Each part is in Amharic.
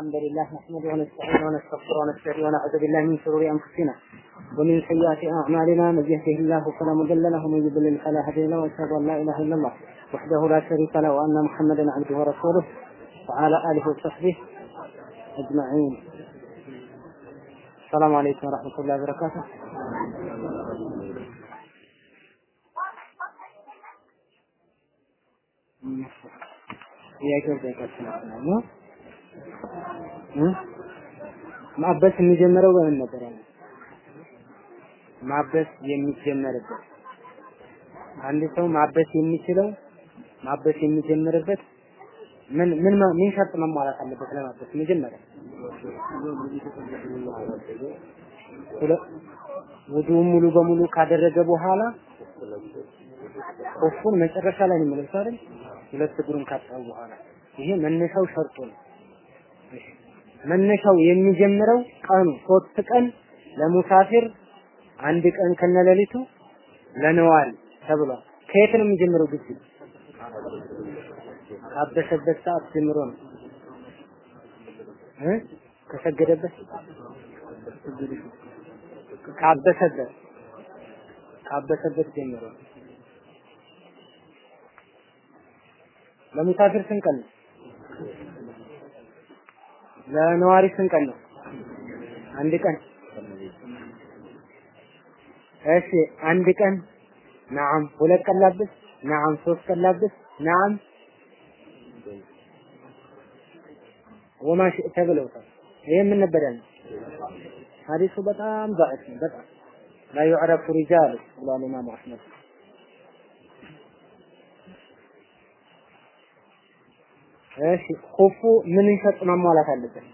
الحمد لله نحمده ونستعينه ونستغفره ونستهديه ونعوذ بالله من شرور أنفسنا ومن سيئات أعمالنا من يهده الله فلا مضل له ومن يضلل فلا هادي له وأشهد أن لا إله إلا الله وحده لا شريك له وأن محمدا عبده ورسوله وعلى آله وصحبه أجمعين. السلام عليكم ورحمة الله وبركاته. يا كيف ማበስ የሚጀምረው በምን ነበር ያለው? ማበስ የሚጀመርበት አንድ ሰው ማበስ የሚችለው ማበስ የሚጀምርበት ምን ምን ምን ሸርጥ መሟላት አለበት ለማበስ መጀመሪያ ውዱውን ሙሉ በሙሉ ካደረገ በኋላ ቁፉን መጨረሻ ላይ ነው የሚለብሰው አይደል? ሁለት እግሩን ካጠበ በኋላ ይሄ መነሻው ሸርጡ ነው። መነሻው የሚጀምረው ቀኑ ሶስት ቀን ለሙሳፊር አንድ ቀን ከነሌሊቱ ለነዋሪ ተብሏል። ከየት ነው የሚጀምረው? ግቢ ካበሰበት ሰዓት ጀምሮ ነው እ ከሰገደበት ካበሰበት ካበሰበት ጀምሮ ነው። ለሙሳፊር ስንት ቀን ነው? ለነዋሪ ስንት ቀን ነው? አንድ ቀን። እሺ አንድ ቀን ናም። ሁለት ቀን ላብስ ናም። ሶስት ቀን ላብስ ናም። ወማ ሽእተ ብለውታል። ይሄ ምን ነበር ያለው? ሐዲሱ በጣም ضعيف ነው። በጣም لا يعرف رجال ብሏል ኢማሙ አህመድ እሺ ኩፉ ምን ሸጥ ማሟላት አለበት?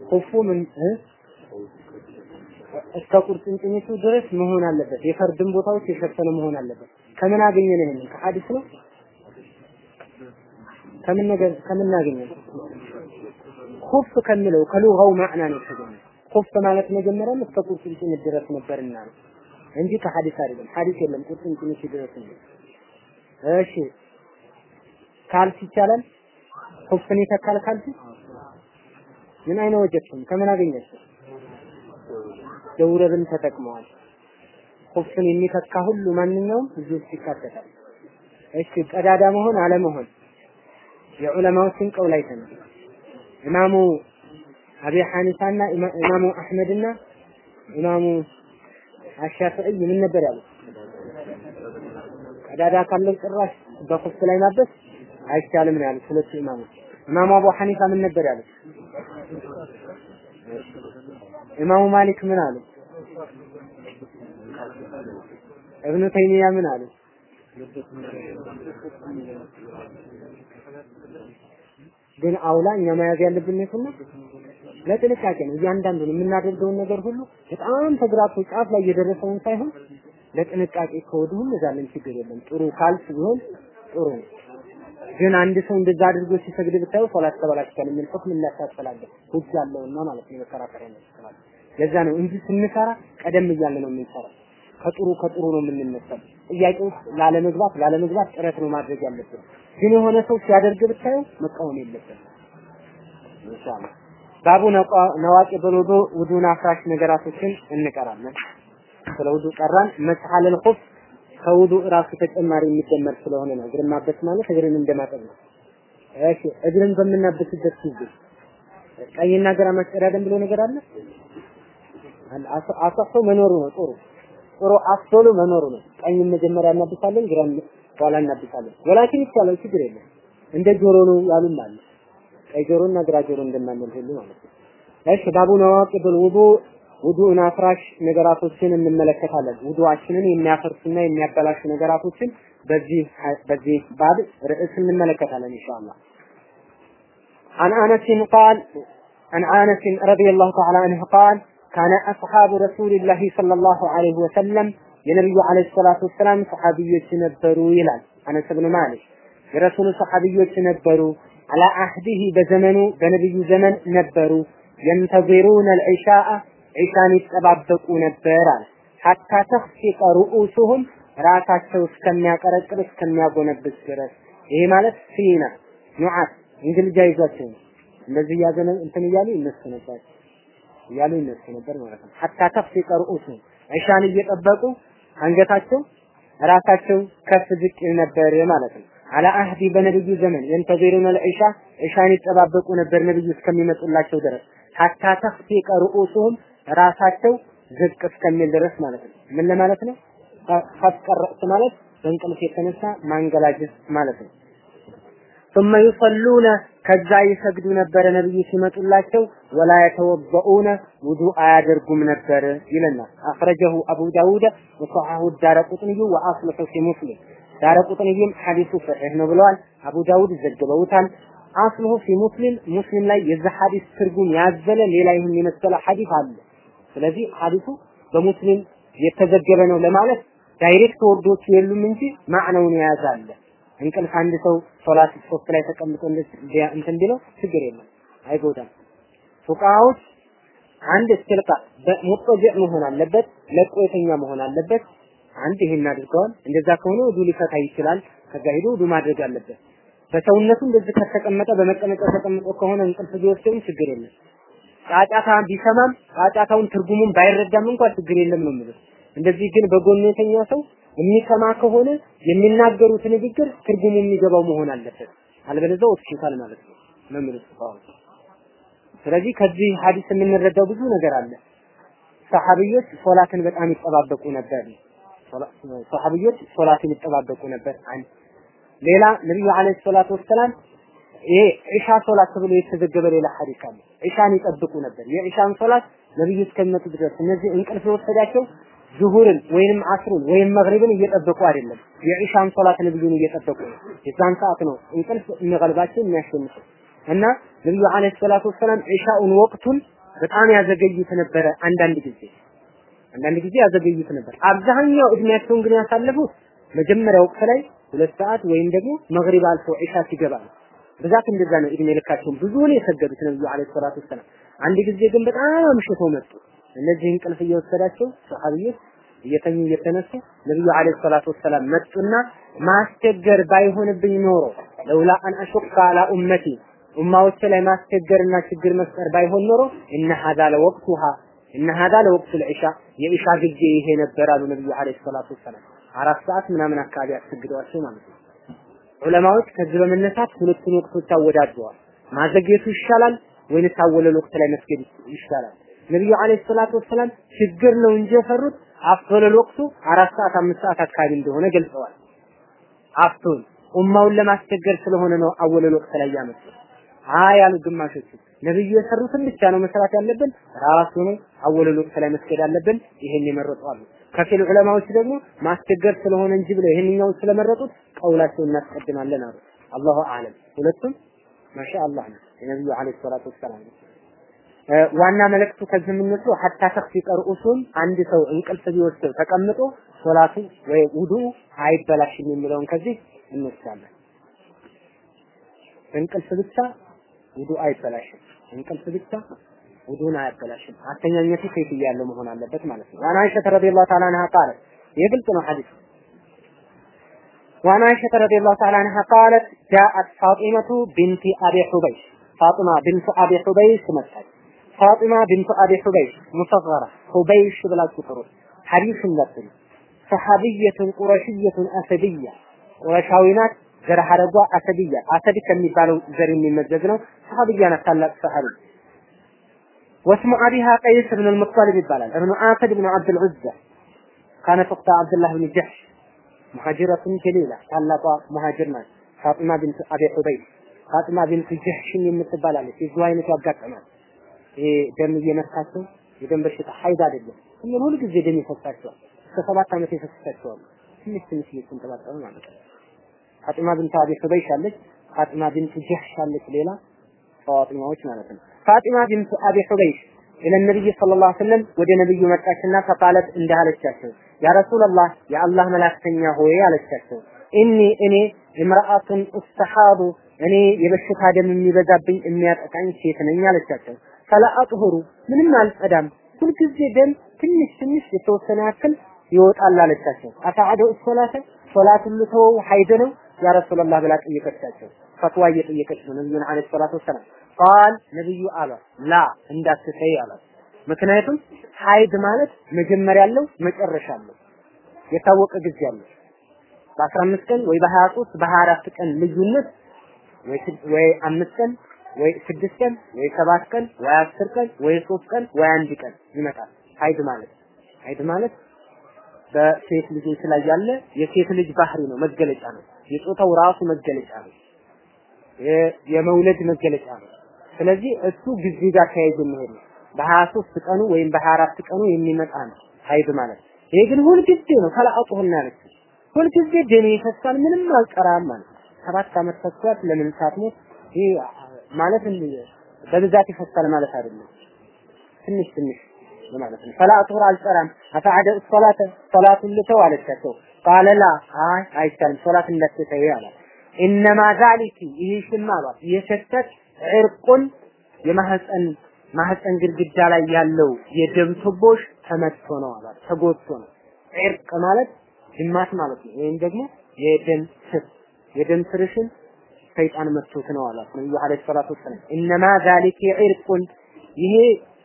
ኩፉ ምን እስከ ቁርጭምጭሚቱ ድረስ መሆን አለበት። የፈርድን ቦታዎች የሸፈነ መሆን አለበት። ከምን አገኘን ይሄንን? ከሐዲስ ነው? ከምን ነገር ከምን አገኘን? ኩፍ ከሚለው ከሉጋው ማዕና ነው የተገኘው። ኩፍ ማለት መጀመሪያ እስከ ቁርጭምጭሚት ድረስ ነበርና ነው እንጂ ከሐዲስ አይደለም። ሐዲስ የለም ቁርጭምጭሚት ድረስ ነው። እሺ ካልሲ ይቻላል? ኩፍን ይተካል ካልሲ? ምን አይነ ወጀድኩም? ከምን አገኛችሁ? ደውረብን ተጠቅመዋል። ኩፍን የሚተካ ሁሉ ማንኛውም እዚህ ውስጥ ይካተታል። እሺ ቀዳዳ መሆን አለመሆን የዑለማዎችን ቀውል አይተናል። ኢማሙ አቢ ሐኒፋና ኢማሙ አህመድና ኢማሙ አሻፊዒ ምን ነበር ያሉት? ቀዳዳ ካለው ጭራሽ በኩፍ ላይ ማበስ አይቻልም ነው ያሉት ሁለቱ ኢማሞች። ኢማሙ አቡ ሐኒፋ ምን ነበር ያሉት? ኢማሙ ማሊክ ምን አሉ? እብኑ ተይሚያ ምን አሉ? ግን አውላ እኛ መያዝ ያለብን ነው? ለጥንቃቄ ነው። እያንዳንዱን የምናደርገውን ነገር ሁሉ በጣም ተግራቶ ጫፍ ላይ የደረሰውን ሳይሆን ለጥንቃቄ ከወዲሁ እንዛለን፣ ችግር የለም። ጥሩ ካልስ ቢሆን ጥሩ ነው። ግን አንድ ሰው እንደዛ አድርጎ ሲሰግድ ብታዩ ሶላት ተበላሽቷል የሚል ሁክም እንዳታስፈላገ ሁጅ ያለውና ማለት ነው መከራከሪያ ነው ለዛ ነው እንጂ ስንሰራ ቀደም እያለ ነው የምንሰራው። ከጥሩ ከጥሩ ነው የምንነሳው። ጥያቄ ውስጥ ላለመግባት ላለመግባት ጥረት ነው ማድረግ ያለብን። ግን የሆነ ሰው ሲያደርግ ብታዩ መቃወም የለብን። ኢንሻአላህ ባቡ ነዋቂ በልውዱ ውዱን አፍራሽ ነገራቶችን እንቀራለን። ስለ ውዱ ቀራን መስሐለል ኹፍ ከውዱ ራሱ ተጨማሪ የሚደመር ስለሆነ ነው። እግርን ማበስ ማለት እግርን እንደማጠብ ነው። እሺ እግርን በምናበስበት ጊዜ ቀኝና ግራ ማስቀዳደም ብሎ ነገር አለ? አሰሑ መኖሩ ነው ጥሩ ጥሩ አስቶሉ መኖሩ ነው። ቀኝ መጀመሪያ እናብሳለን፣ ግራ በኋላ እናብሳለን። ወላኪን ይቻላል፣ ችግር የለም። እንደ ጆሮ ነው ያሉም አለ። ቀይ ጆሮና ግራ ጆሮ እንደማንል ሁሉ ማለት ነው። እሺ ባቡ ነዋቂብል ውዱ ውዱእን አፍራሽ ነገራቶችን እንመለከታለን። ውዱአችንን የሚያፈርሱና የሚያበላሹ ነገራቶችን በዚህ በዚህ ባብ ርዕስ እንመለከታለን ኢንሻአላህ። عن أنس قال عن أنس رضي الله تعالى عنه قال كان أصحاب رسول الله صلى الله عليه وسلم የነብዩ አለይሂ ሰላቱ ወሰላም ሰሐቢዮች ነበሩ ይላል አነስ ብን ማሊክ የረሱሉ ሰሐቢዮች ነበሩ አላ አህዲሂ በዘመኑ በነብዩ ዘመን ነበሩ የንተዚሩን አልዒሻአ ዒሻን ይጠባበቁ ነበር አለ። ሐታ ተኽፊቀ ሩኡሱሁም ራሳቸው እስከሚያቀረቅር እስከሚያጎነብስ ድረስ። ይሄ ማለት ሲና ኑዓት እንግልጃ ይዟቸው እንደዚህ እያዘነ እንትን እያሉ ይነሱ ነበር። እያሉ ይነሱ ነበር ማለት ነው። ሐታ ተፍሲቀ ሩኡሱ ዒሻን እየጠበቁ አንገታቸው ራሳቸው ከፍ ዝቅ ነበር ማለት ነው። አላ አህዲ በነብዩ ዘመን የንተዚሩነ ልዒሻ ዒሻን ይጠባበቁ ነበር ነብዩ እስከሚመጡላቸው ድረስ። ሐታ ተፍሲቀ ሩኡሱሁም ራሳቸው ዝቅ እስከሚል ድረስ ማለት ነው። ምን ለማለት ነው? ከፍቀረጥ ማለት በእንቅልፍ የተነሳ ማንገላጀት ማለት ነው። ثم يصلون ከዛ ይሰግዱ ነበረ ነብዩ ሲመጡላቸው ወላ የተወበኡነ ውዱእ አያደርጉም ነበር ይለናል። አኽረጀሁ አቡ ዳውድ ወሰሐሁ ዳረቁጥንዩ ወአስልሑ ፊ ሙስሊም ዳረቁጥንይም ሐዲሱ ሰሒህ ነው ብለዋል። አቡ ዳውድ ዘግበውታል። አስልሁ ፊ ሙስሊም ሙስሊም ላይ የዚህ ሐዲስ ትርጉም ያዘለ ሌላ ይህን የመሰለ ሐዲስ አለ። ስለዚህ ሐዲሱ በሙስሊም የተዘገበ ነው ለማለት direct word ኦቹ የሉም እንጂ መዕናውን የያዘ አለ። እንቅልፍ አንድ ሰው ሶላት ሶስት ላይ ተቀምጦ እንትን ቢለው ችግር የለም አይጎዳም። ፉቀሃዎች አንድ استلقاء مضطجع መሆን አለበት፣ ለቆ የተኛ መሆን አለበት። አንድ ይሄን አድርገዋል። እንደዛ ከሆነ ውዱ ሊፈታ ይችላል። ከዛ ሄዶ ውዱ ማድረግ አለበት። በሰውነቱ እንደዚህ ከተቀመጠ በመቀመጫ ተቀምጦ ከሆነ እንቅልፍ ቢወስደውም ችግር የለም። ጫጫታ ቢሰማም ጫጫታውን ትርጉሙን ባይረዳም እንኳን ችግር የለም ነው የሚሉት። እንደዚህ ግን በጎኑ የተኛ ሰው የሚሰማ ከሆነ የሚናገሩት ንግግር ትርጉሙ የሚገባው መሆን አለበት። አለበለዚያ ወስኪታል ማለት ነው ነው የሚሉት ስለዚህ ከዚህ ሐዲስ የምንረዳው ብዙ ነገር አለ። ሰሐቢዮች ሶላትን በጣም ይጠባበቁ ነበር። ሰሐቢዮች ሶላትን ይጠባበቁ ነበር። አንድ ሌላ ነብዩ አለይሂ ሰላቱ ወሰላም ይሄ ኢሻ ሶላት ተብሎ የተዘገበ ሌላ ሐዲስ አለ። ኢሻን ይጠብቁ ነበር። የኢሻን ሶላት ነብዩ እስከሚመጡ ድረስ እነዚህ እንቅልፍ የወሰዳቸው ዙሁርን ወይንም አስሩን ወይም መግሪብን እየጠበቁ አይደለም። የኢሻን ሶላት ነብዩን እየጠበቁ ነው። የዛን ሰዓት ነው እንቅልፍ የሚገልባቸው የሚያሸንፈው እና ነብዩ አለይሂ ሰላቱ ወሰላም ኢሻኡን ወቅቱን በጣም ያዘገዩት ነበረ። አንዳንድ ጊዜ አንዳንድ ጊዜ ያዘገዩት ነበር። አብዛኛው እድሜያቸውን ግን ያሳለፉት መጀመሪያ ወቅት ላይ ሁለት ሰዓት ወይም ደግሞ መግሪብ አልፎ ኢሻ ሲገባ ነው። ብዛት እንደዛ ነው እድሜ ልካቸውን ብዙውን የሰገዱት ነብዩ አለይሂ ሰላቱ ወሰላም። አንድ ጊዜ ግን በጣም አምሽተው መጡ። እነዚህ እንቅልፍ እየወሰዳቸው ሰሃቢዎች እየተኙ እየተነሱ ነብዩ አለይሂ ሰላቱ ወሰላም መጡና ማስቸገር ባይሆንብኝ ኖሮ ለውላ አን አሹቃ አላ ኡመቲ ኡማዎች ላይ ማስቸገርና ችግር መፍጠር ባይሆን ኖሮ እነ ሀዛ ለወቅቱሃ እነ ሀዛ ለወቅቱ ለኢሻ የኢሻ ጊዜ ይሄ ነበር አሉ ነብዩ አለይሂ ሰላቱ ወሰላም። አራት ሰዓት ምናምን አካባቢ አስገድደዋቸው ማለት ነው። ዑለማዎች ከዚህ በመነሳት ሁለቱን ወቅቶች አወዳድረዋል። ማዘግየቱ ይሻላል ወይንስ አወለል ወቅት ላይ መስገድ ይሻላል? ነብዩ አለይሂ ሰላቱ ወሰላም ችግር ነው እንጂ የፈሩት አፍቶለል ወቅቱ አራት ሰዓት አምስት ሰዓት አካባቢ እንደሆነ ገልጸዋል። አፍቶን ኡማውን ለማስቸገር ስለሆነ ነው አወለል ወቅት ላይ ያመጡት። አይ ያሉ ግማሾቹ ነብዩ የሰሩትን ብቻ ነው መስራት ያለብን፣ ራሱ ነው አወለል ወቅት ላይ መስገድ አለብን። ይሄን የመረጡ አሉ። ከፊል ዑለማዎች ደግሞ ማስቸገር ስለሆነ እንጂ ብለው ይሄንኛውን ስለመረጡት ቀውላቸውን እናስቀድማለን አሉ። አላሁ አለም። ሁለቱም ማሻአላህ ነው የነብዩ አለይሂ ሰላቱ ወሰላም ዋና መልእክቱ ከዚህ የምንወስደው ሐታ ተኽፊቀ ርኡሱን አንድ ሰው እንቅልፍ ቢወስደው ተቀምጦ ሶላቱ ወይ ውዱ አይበላሽም የሚለውን ከዚህ እንወስዳለን። እንቅልፍ ብቻ ውዱ አይበላሽም። እንቅልፍ ብቻ ውዱን አያበላሽም። አተኛኘቱ ሴት እያለው መሆን አለበት ማለት ነው። وعن عائشة رضي الله تعالى عنها قالت ይህ ግልጽ ነው ሐዲሱ። وعن عائشة رضي الله تعالى عنها قالت جاءت فاطمة بنت أبي حبيش ፋጢማ ቢንቱ አቢ ሑበይሽ መጣች። ፋጢማ ቢንቱ አቢ ሑበይሽ مصغرا ሑበይሽ ብላችሁ ጥሩ ሐዲሱን ለብሉ صحابية قرشية أسدية ቁረሻዊ ናት። ዘር ሐረጓ አሰድያ አሰድ ከሚባለው ዘር የሚመዘዝ ነው። ሰሐቢያ ናት። ታላቅ ሰሐቢ واسم أبيها قيس بن المطلب ይባላል። ابن أسد بن عبد العزى كانت تحت عبد الله بن جحش مهاجرة جليلة ታላቋ ሙሃጅር ናት። ፋጢማ ቢንት አቢ ሑበይሽ ፋጢማ ቢንት ጀሕሽን የምትባላለች። የዚሁ አይነቱ ያጋጥማል። ይሄ ደም እየነካቸው የደም በሽታ ሀይድ አይደለም፣ ሁሉም ሁሉ ጊዜ ደም ይፈሳቸዋል። እስከ ሰባት ዓመት ይፈሳቸዋል። ትንሽ ትንሽ እየተንጠባጠበ ማለት ነው። ፋጢማ ቢንት አቢ ሑበይሽ አለች። ፋጢማ ቢንት ጀህሽ አለች። ሌላ ፋጢማዎች ማለት ነው። ፋጢማ ቢንት አቢ ሑበይሽ إلى النبي صلى الله عليه وسلم ወደ ነብዩ መጣችና فقالت እንዲህ አለቻቸው፣ يا رسول الله የአላህ መላክተኛ ሆይ አለቻቸው። إني እኔ امرأة أستحاض እኔ የበሽታ ደም የሚበዛብኝ የሚያጠቃኝ ሴት ነኝ አለቻቸው። فلا أطهر ምንም አልጸዳም፣ ሁልጊዜ ደም ትንሽ ትንሽ የተወሰነ ያክል ይወጣል አለቻቸው። أفأدع الصلاة ሶላቱን ልተወው ሀይድ ነው يا رسول الله ብላ ጠየቀቻቸው። ፈትዋ እየጠየቀች ነው ነብዩን عليه الصلاة والسلام قال ነብዩ አለ። لا እንዳትተይ አለ። ምክንያቱም ሀይድ ማለት መጀመሪያ ያለው መጨረሻ አለው። የታወቀ ጊዜ አለው በአስራ አምስት ቀን ወይ በሀያ ሶስት በሀያ አራት ቀን ልዩነት ወይ አምስት ቀን ወይ ስድስት ቀን ወይ ሰባት ቀን ወይ አስር ቀን ወይ ሶስት ቀን ወይ አንድ ቀን ይመጣል። ሀይድ ማለት ሀይድ ማለት በሴት ልጆች ላይ ያለ የሴት ልጅ ባህሪ ነው መገለጫ ነው። የጾታው ራሱ መገለጫ ነው። የመውለድ መገለጫ ነው ስለዚህ እሱ ጊዜ ጋር ተያይዞ የሚሄድ ነው። በሀያ ሶስት ቀኑ ወይም በሀያ አራት ቀኑ የሚመጣ ነው ሀይድ ማለት ይሄ ግን ሁልጊዜ ነው። ተላአጡህና ያለች ሁልጊዜ ደሜ ይፈሳል ምንም አልቀራም ማለት ሰባት ዓመት ፈሷት ለምን ሳትሞት? ይሄ ማለት በብዛት ይፈሳል ማለት አይደለም። ትንሽ ትንሽ ማለት ነው። ፈላ ጡር አልጠራም አፈዓደ ሶላተ ሶላቱን ልተው አለቻቸው። ቃለ ላ አይ አይቻልም። ሶላት እንዳትተይ አለ ኢነማ ዛሊኪ ይህ ሽማ አሏት። የሸተት ዕርቁን የማህፀን ማህፀን ግድግዳ ላይ ያለው የደም ቱቦሽ ተመትቶ ነው አሏት ተጎድቶ ነው። ዕርቅ ማለት ጅማት ማለት ነው ወይም ደግሞ የደም ስር የደም ስርሽን ሰይጣን መጥቶት ነው አሏት ነብዩ አለይሂ ሰላቱ ወሰለም ኢነማ ዛሊኪ ዕርቁን ይሄ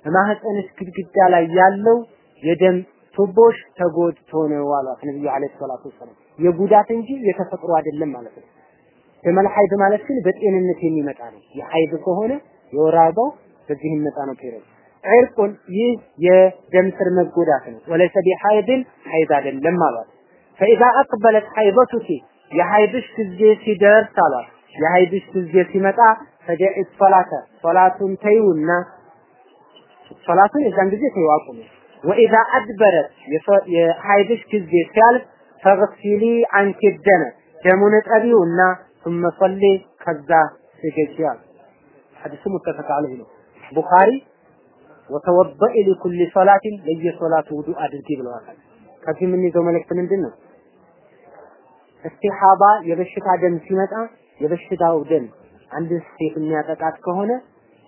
በማህፀንሽ ግድግዳ ላይ ያለው የደም ቱቦሽ ተጎድቶ ነው አሏት ነብዩ አለይሂ ሰላቱ ወሰለም የጉዳት እንጂ የተፈጥሮ አይደለም ማለት ነው ደመል ሐይድ ማለት ግን በጤንነት የሚመጣ ነው። የሐይድ ከሆነ የወር በዚህ የሚመጣ ነው period عرق ይህ የደም ስር መጎዳት ነው። وليس بحيض ሐይድ አይደለም አሏት። فإذا أقبلت حيضتك የሐይድሽ ጊዜ ሲደርስ አሏት። የሐይድሽ ጊዜ ሲመጣ فدعي الصلاة ሶላቱን ተይውና ሶላቱን የዛን ጊዜ ተይው አቁሙ وإذا أدبرت የሐይድሽ ጊዜ ሲያልፍ فاغسلي عنك الدم ደሙን ጠቢውና ثم صلي ከዛ ስገጂ አሉ ሐዲሱ ሙተፈቅ ዐለይህ ነው ቡኻሪ ወተወበኢ ሊኩሊ ሶላቲን ለየሶላቱ ውዱእ አድርጊ ብለዋል ከዚህ የምንይዘው መልእክት ምንድን ነው እስቲሃባ የበሽታ ደም ሲመጣ የበሽታው ደም አንድ ሴት የሚያጠቃት ከሆነ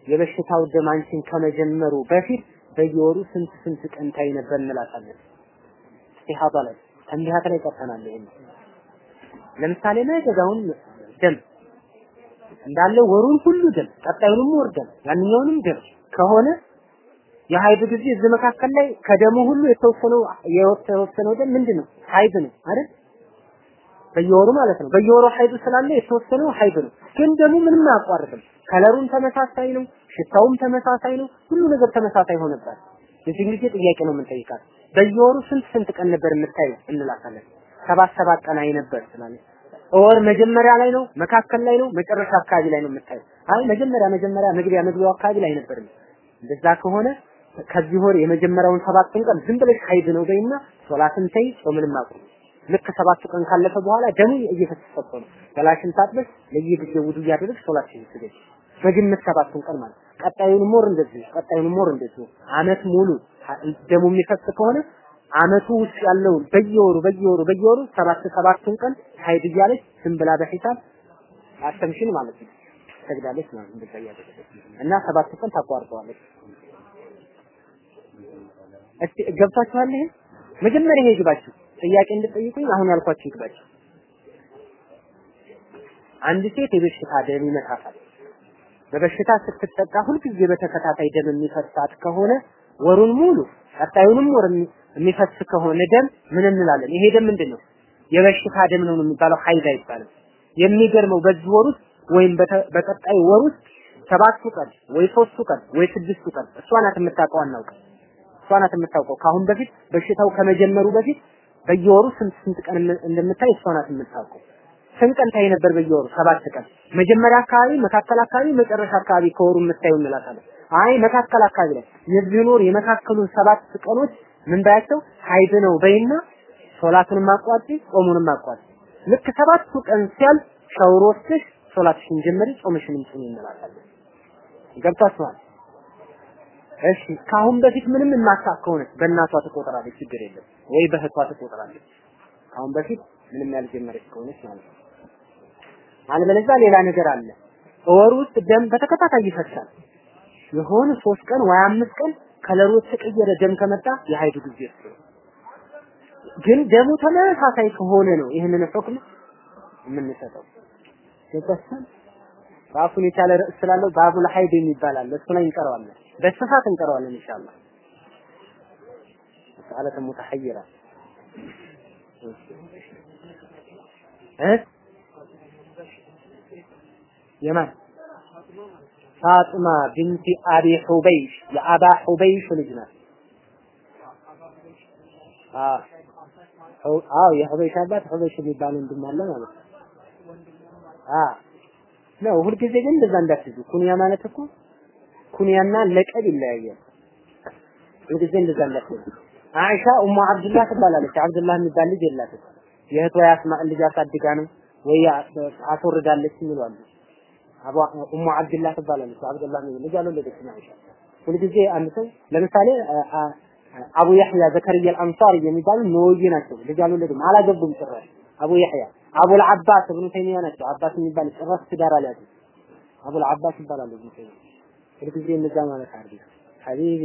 የበሽታው ደም አንቺን ከመጀመሩ በፊት በየወሩ ስንት ስንት ቀን ታይ ነበር እንላታለን። እስቲሃባ ላይ ተንቢሃት ላይ ቀርተናል። ይሄን ለምሳሌ ነገዳውን ደም እንዳለ ወሩን ሁሉ ደም ቀጣዩንም ወር ደም ያንኛውንም ደም ከሆነ የሀይድ ጊዜ እዚህ መካከል ላይ ከደሙ ሁሉ የተወሰነው የተወሰነው ደም ምንድን ነው? ሀይድ ነው አይደል? በየወሩ ማለት ነው። በየወሩ ሀይዱ ስላለ የተወሰነው ሀይድ ነው። ግን ደግሞ ምንም አያቋርጥም። color ኡም ተመሳሳይ ነው፣ ሽታውም ተመሳሳይ ነው፣ ሁሉ ነገር ተመሳሳይ ሆነባት። የዚህ ጊዜ ጥያቄ ነው የምንጠይቃት። በየወሩ ስንት ስንት ቀን ነበር የምታየው እንላታለን። ሰባት ሰባት ቀን አይ ነበር ወር መጀመሪያ ላይ ነው፣ መካከል ላይ ነው፣ መጨረሻ አካባቢ ላይ ነው የምታየው። አይ መጀመሪያ መጀመሪያ መግቢያ መግቢያው አካባቢ ላይ ነበር። እንደዛ ከሆነ ከዚህ ወር የመጀመሪያውን ሰባቱን ቀን ዝም ብለሽ ሀይድ ነው በይና ሶላትን ተይ፣ ጾምንም አቁም። ልክ ሰባቱ ቀን ካለፈ በኋላ ደሙ እየፈሰሰ ነው። ገላሽን ታጥበሽ ለየጊዜው ውዱ እያደረግሽ ሶላትሽን ስገጂ። በግምት ሰባቱን ቀን ማለት ቀጣዩን ወር እንደዚህ ቀጣዩን ወር እንደዚህ አመት ሙሉ ደሙ የሚፈስ ከሆነ አመቱ ውስጥ ያለውን በየወሩ በየወሩ በየወሩ ሰባት ሰባቱን ቀን ሀይድ እያለች ዝም ብላ በሂሳብ አተምሽን ማለት ነው ትሰግዳለች ማለት እንደዛ እና ሰባት ቀን ታቋርጠዋለች። እስቲ ገብታችኋል? ይሄ መጀመሪያ ይሄ ይግባችሁ። ጥያቄ እንድጠይቁኝ አሁን ያልኳችሁ ይግባችሁ። አንድ ሴት የበሽታ ደም ይመታታል። በበሽታ ስትጠቃ ሁልጊዜ በተከታታይ ደም የሚፈሳት ከሆነ ወሩን ሙሉ ቀጣዩንም ወር የሚፈስ ከሆነ ደም ምን እንላለን? ይሄ ደም ምንድን ነው? የበሽታ ደም ነው የሚባለው፣ ሀይድ አይባልም። የሚገርመው በዚህ ወር ውስጥ ወይም በቀጣይ ወር ውስጥ ሰባቱ ቀን ወይ ሶስቱ ቀን ወይ ስድስቱ ቀን እሷ ናት የምታውቀው፣ አናውቅም። እሷ ናት የምታውቀው። ከአሁን በፊት በሽታው ከመጀመሩ በፊት በየወሩ ስንት ስንት ቀን እንደምታይ እሷ ናት የምታውቀው። ስንት ቀን ታይ ነበር በየወሩ? ሰባት ቀን። መጀመሪያ አካባቢ፣ መካከል አካባቢ፣ መጨረሻ አካባቢ ከወሩ የምታየው እንላታለን። አይ መካከል አካባቢ ላይ የዚህን ወር የመካከሉን ሰባት ቀኖች ምን ባያቸው ሀይድ ነው በይና ሶላቱንም አቋርጪ፣ ጾሙንም አቋርጪ። ልክ ሰባቱ ቀን ሲያልፍ ሻወር ወስደሽ ሶላትሽን ጀመሪ፣ ጾምሽንም ጽኒ እንላታለን። ገብታችኋል? እሺ ከአሁን በፊት ምንም የማታውቅ ከሆነች በእናቷ ትቆጥራለች፣ ችግር የለም ወይ በእህቷ ትቆጥራለች። ከአሁን በፊት ምንም ያልጀመረች ከሆነች ማለት ነው። አለበለዚያ ሌላ ነገር አለ። ወር ውስጥ ደም በተከታታይ ይፈሳል። የሆነ ሶስት ቀን ወይ አምስት ቀን ከለሩ የተቀየረ ደም ከመጣ የሀይዱ ጊዜ እሱ ነው። ግን ደሙ ተመሳሳይ ከሆነ ነው ይህንን ሁክም የምንሰጠው። ገባችሁ? ራሱን የቻለ ርዕስ ስላለው ባቡል ሀይድ የሚባል አለ። እሱ ላይ እንቀረዋለን፣ በስፋት እንቀረዋለን ኢንሻአላህ። مسألة متحيرة እ የማን ፋጥማ ቢንቲ አቢ ሑበይሽ የአባ ሑበይሽ ልጅ ናት። አዎ የሑበይሽ አባት ሑበይሽ የሚባል ወንድም አለ ማለት ነው። ነው። ሁልጊዜ ግን እንደዛ እንዳትይዙ። ኩንያ ማለት እኮ ኩንያና ለቀብ ይለያያል። ሁልጊዜ እንደዛ እንዳትይዙ። አይሻ ኡሙ አብዱላህ ትባላለች። አብዱላህ የሚባል ልጅ የላትም። የእህቷ የአስማእ ልጅ አሳድጋ ነው ወይ አስወርዳለች ይላሉ። አቡ ኡሙ አብዱላህ ትባላለች። አብዱላህ ነው ልጅ አልወለደችም አይሻ። ሁልጊዜ አንድ ሰው ለምሳሌ አቡ ያህያ ዘከርያ አልአንሳሪ የሚባሉ ነወይ ናቸው። ልጅ አልወለዱም፣ አላገቡም ጭራሽ። አቡ ያህያ አቡል አባስ እብኑ ተይሚያ ናቸው። አባስ የሚባል ጭራሽ ትዳር አልያዙም። አቡል አባስ ይባላሉ እብኑ ተይሚያ። ሁልጊዜ እነዛ ማለት አርዲ ሐቢቢ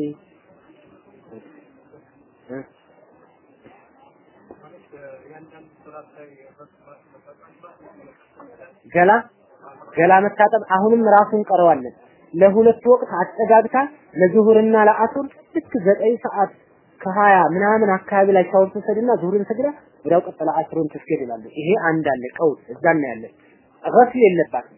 ገላ ገላ መታጠብ አሁንም ራሱን ቀረዋለን። ለሁለት ወቅት አጠጋግታ ለዙሁርና ለአሱር ልክ ዘጠኝ ሰዓት ከሀያ ምናምን አካባቢ ላይ ሻወር ትወሰድና ዙሁርን ሰግዳ ወዲያው ቀጥላ አስሩን ትስገድ ይላሉ። ይሄ አንድ አለ ቀውስ እዛ እናያለን። ገስል የለባትም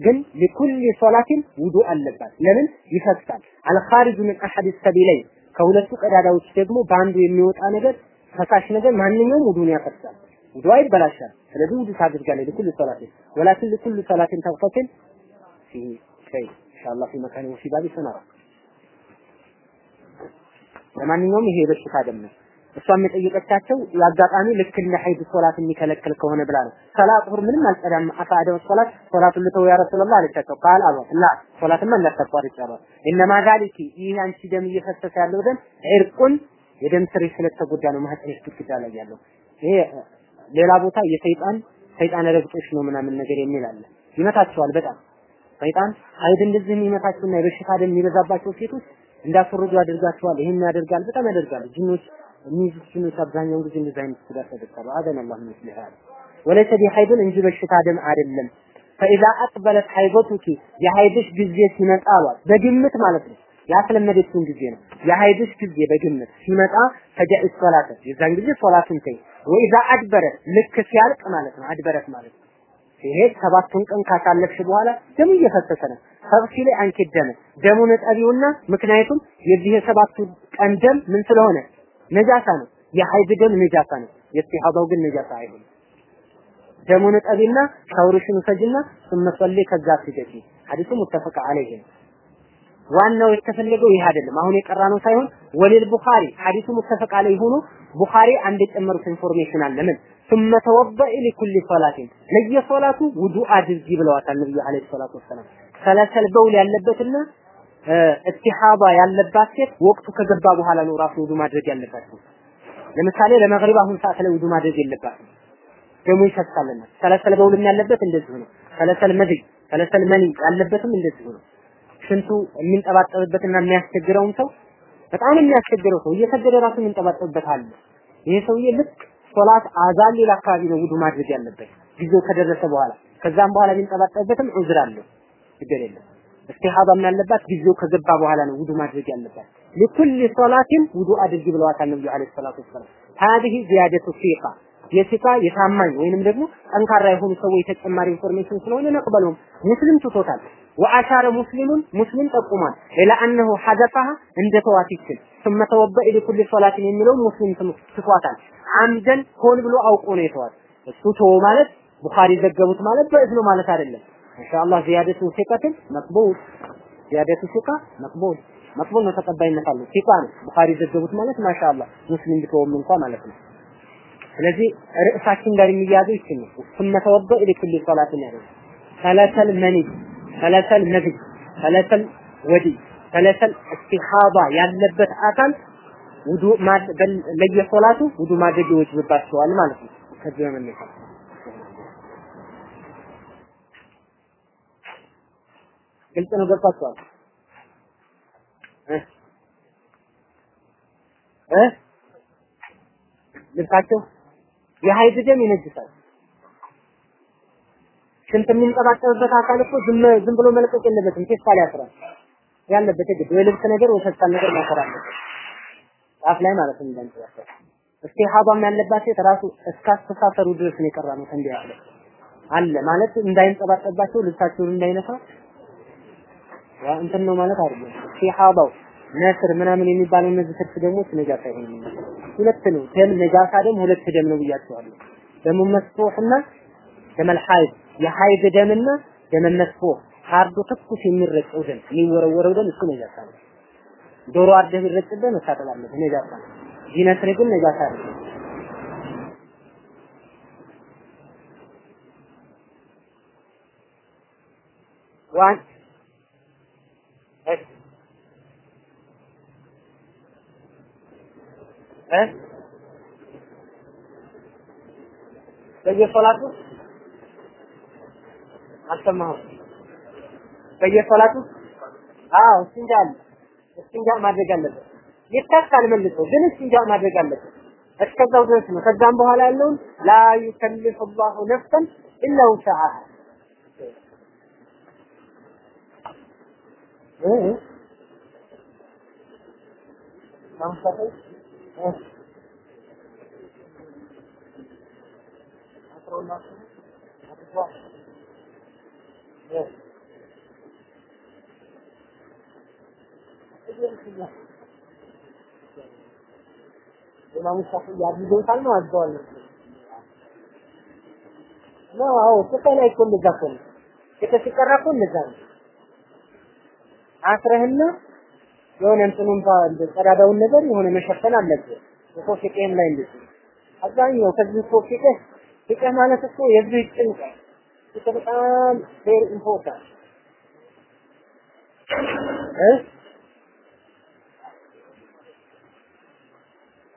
ግን لكل صلاة ውዱ አለባት። ለምን ይፈሳል? الخارج من أحد السبيلين ከሁለቱ ቀዳዳዎች ደግሞ በአንዱ የሚወጣ ነገር ፈሳሽ ነገር ማንኛውም ውዱን ያፈሳል። ውዱ ይበላሻል። ስለዚህ ውዱ ታደርጋለች لكل صلاة ولكن لكل صلاة ተቅተትን في شيء ኢንሻአላህ ፊ መካኒ ወፊ ባቢ ሰነራ ለማንኛውም ይሄ የበሽታ ደም ነው። እሷም የጠየቀቻቸው የአጋጣሚ ልክ እንደ ሀይድ ሶላት የሚከለክል ከሆነ ብላ ነው። ሰላት ዙሁር ምንም አልቀዳም አፋደው ሶላት ሶላቱን ልተው ያ ረሱላህ አለቻቸው። ቃል አሏት ላ ሶላትማ እንዳታቋርጭ አሏት። እነማ ዛሊኪ ይህ አንቺ ደም እየፈሰሰ ያለው ደም ዕርቁን የደም ስር ስለተጎዳ ነው ማህፀንሽ ግድግዳ ላይ ያለው። ይሄ ሌላ ቦታ የሰይጣን ሰይጣን ረግጦሽ ነው ምናምን ነገር የሚል አለ። ይመታቸዋል በጣም ሰይጣን ሀይድ እንደዚህ የሚመታቸውና የበሽታ ደም የሚበዛባቸው ሴቶች እንዳስወርዱ ያደርጋቸዋል። ይሄን ያደርጋል፣ በጣም ያደርጋል። ጅኖች የሚይዙት ጅኖች አብዛኛውን ጊዜ እንደዚህ አይነት ስጋት ያደርጋሉ። አደን አላህ አለ ወለይሰ ቢሀይድን እንጂ በሽታ ደም አይደለም። ፈኢዛ አቅበለት ሀይበቱኪ የሀይድሽ ጊዜ ሲመጣ አሏት በግምት ማለት ነው ያስለመደችውን ጊዜ ነው። የሀይድሽ ጊዜ በግምት ሲመጣ ፈጃኢ ሶላተ የዛን ጊዜ ሶላትን ተይ። ወኢዛ አድበረ ልክ ሲያልቅ ማለት ነው። አድበረት ማለት ነው ሲሄድ ሰባቱን ቀን ካሳለፍሽ በኋላ ደሙ እየፈሰሰ ነው። ሰብሲ ላይ አንቺ ደም ደሙን እጠቢውና ምክንያቱም የዚህ የሰባቱ ቀን ደም ምን ስለሆነ ነጃሳ ነው። የሀይድ ደም ነጃሳ ነው። የኢስቲሃዳው ግን ነጃሳ አይሆንም። ደሙን እጠቢና ሻውርሽን ውሰጂና ثم صلي ከዛ ስገጂ። ሐዲሱ ሙተፈቅ ዐለይሂ ነው። ዋናው የተፈለገው ይህ አይደለም። አሁን የቀራ ነው ሳይሆን ወሊል ቡኻሪ ሐዲሱ ሙተፈቅ ዐለይሂ ሆኖ ቡኻሪ አንድ የጨመሩት ኢንፎርሜሽን አለ። ምን ثم توضئ لكل صلاة ለየሶላቱ ውዱእ አድርጊ ብለዋታል ነብዩ አለይሂ ሰላቱ ወሰላም። ሰለሰል በውል ያለበትና እስቲሃባ ያለባት ሴት ወቅቱ ከገባ በኋላ ነው ራሱ ውዱ ማድረግ ያለባት። ለምሳሌ ለመግሪብ አሁን ሰዓት ላይ ውዱ ማድረግ የለባትም። ደሙ ይፈሳልና ሰለሰል በውልም ያለበት እንደዚሁ ነው። ሰለሰል መድይ ሰለሰል መኒ ያለበትም እንደዚሁ ነው። ሽንቱ የሚንጠባጠብበትና የሚያስቸግረውን ሰው በጣም የሚያስቸግረው ሰው እየሰገደ ራሱ የሚንጠባጠብበት አለ። ይሄ ሰውዬ ልክ ሶላት አዛን ሌላ አካባቢ ነው ውዱ ማድረግ ያለበት ጊዜው ከደረሰ በኋላ። ከዛም በኋላ የሚንጠባጠብበትም عذر አለው፣ ችግር የለም። እስቲሃዳ ያለባት ጊዜው ከገባ በኋላ ነው ውዱ ማድረግ ያለባት። لكل صلاة ውዱ አድርጊ ብለዋታል ነብዩ عليه الصلاة والسلام። هذه زيادة ثقة የ ثقة የታማኝ ወይንም ደግሞ ጠንካራ የሆኑ ሰዎች ተጨማሪ information ስለሆነ نقبله ም ሙስሊም ትቶታል። ወአሻረ ሙስሊሙን ሙስሊም ጠቁሟል ኢላ አነሁ ሐደፈሃ እንደ ተዋቲችን ثم توضأ لكل صلاة የሚለው ሙስሊም ትቷታል አምደን ሆን ብሎ አውቆ ነው የተዋት እሱ ተወ ማለት ቡኻሪ ዘገቡት ማለት በእዝ ነው ማለት አይደለም ኢንሻአላህ ዚያደቱ ሲቀትን መቅቡል ዚያደቱ ሲቃ መቅቡል መቅቡል ነው ተቀባይነት አለው ሲቃ ነው ቡኻሪ ዘገቡት ማለት ማሻአላህ ሙስሊም ቢተውም እንኳን ማለት ነው ስለዚህ ርዕሳችን ጋር የሚያዘው ይችላል ثم توضأ لكل صلاة ያለው ሰለሰል መኒ ሰለሰል መግድ ሰለሰል ወዲ ሰለሰል እስቲሃባ ያለበት አካል ውዱ ለየሶላቱ ውዱ ማድረግ ይወጅብባቸዋል ማለት ነው። ከዚህ በመነሳት ግልጽ ነው። ገብቷቸዋል ልብሳቸው የሀይድ ደም ይነጅሳል። ሽንት የሚንጠባጠብበት አካል እኮ ዝም ዝም ብሎ መልቀቅ የለበትም። ፌስታል ያስራል ያለበት ግድ ወይ ልብስ ነገር ወይ ፌስታል ነገር ማሰር አለበት። ላይ ማለት ነው እንዳንጠባጠብ። እስቲሃባም ያለባት ሴት ራሱ እስከ አስተሳሰሩ ድረስ ነው የቀራ ነው እንዲህ ያለ አለ ማለት እንዳይንጠባጠባቸው ልብሳቸውን እንዳይነሳ ያ እንትን ነው ማለት አይደለም። እስቲሃባው ነስር ምናምን የሚባለው እነዚህ ትርፍ ደግሞ ነጃሳ አይሆንም። ሁለት ነው ደም ነጃሳ ደም ሁለት ደም ነው ብያቸዋለሁ። ደሙ መስፉህና ደመል ሐይድ የሐይድ ደምና ደመ መስፉህ ታርዶ ትኩስ የሚረጨው ደም የሚወረወረው ደም እሱ ነጃሳ ነው። ዶሮ አርደህ ቢረጭብህ መታጠብ ነጃሳ ነው። ጂነስር ግን ነጃሳ እ በየሶላቱ አልሰማሁም። በየሶላቱ አዎ እስቲንጃ አለ። እስቲንጃ ማድረግ አለበት። ይታካል መልሶ ግን እስቲንጃ ማድረግ አለበት። እስከዛው ድረስ ነው። ከዛም በኋላ ያለውን ላ ዩከልፍ አላሁ ነፍሰን ኢላ ውስዐሃ እ ኢማሙ ሻፊዒ አድርገውታል ነው አዘዋል ነው አዎ ፍቅህ ላይ እኮ እንደዛ እኮ ነው ፍቅህ ሲቀራ እኮ እንደዛ ነው አስረህና የሆነ እንትኑን ቀዳዳውን ነገር የሆነ መሸፈን አለብህ እኮ ፍቅህም ላይ እንደዚህ አብዛኛው ከዚህ እኮ ፍቅህ ፍቅህ ማለት እኮ የዚህ ጭንቅ ፍቅህ በጣም ቬሪ ኢምፖርታንት እ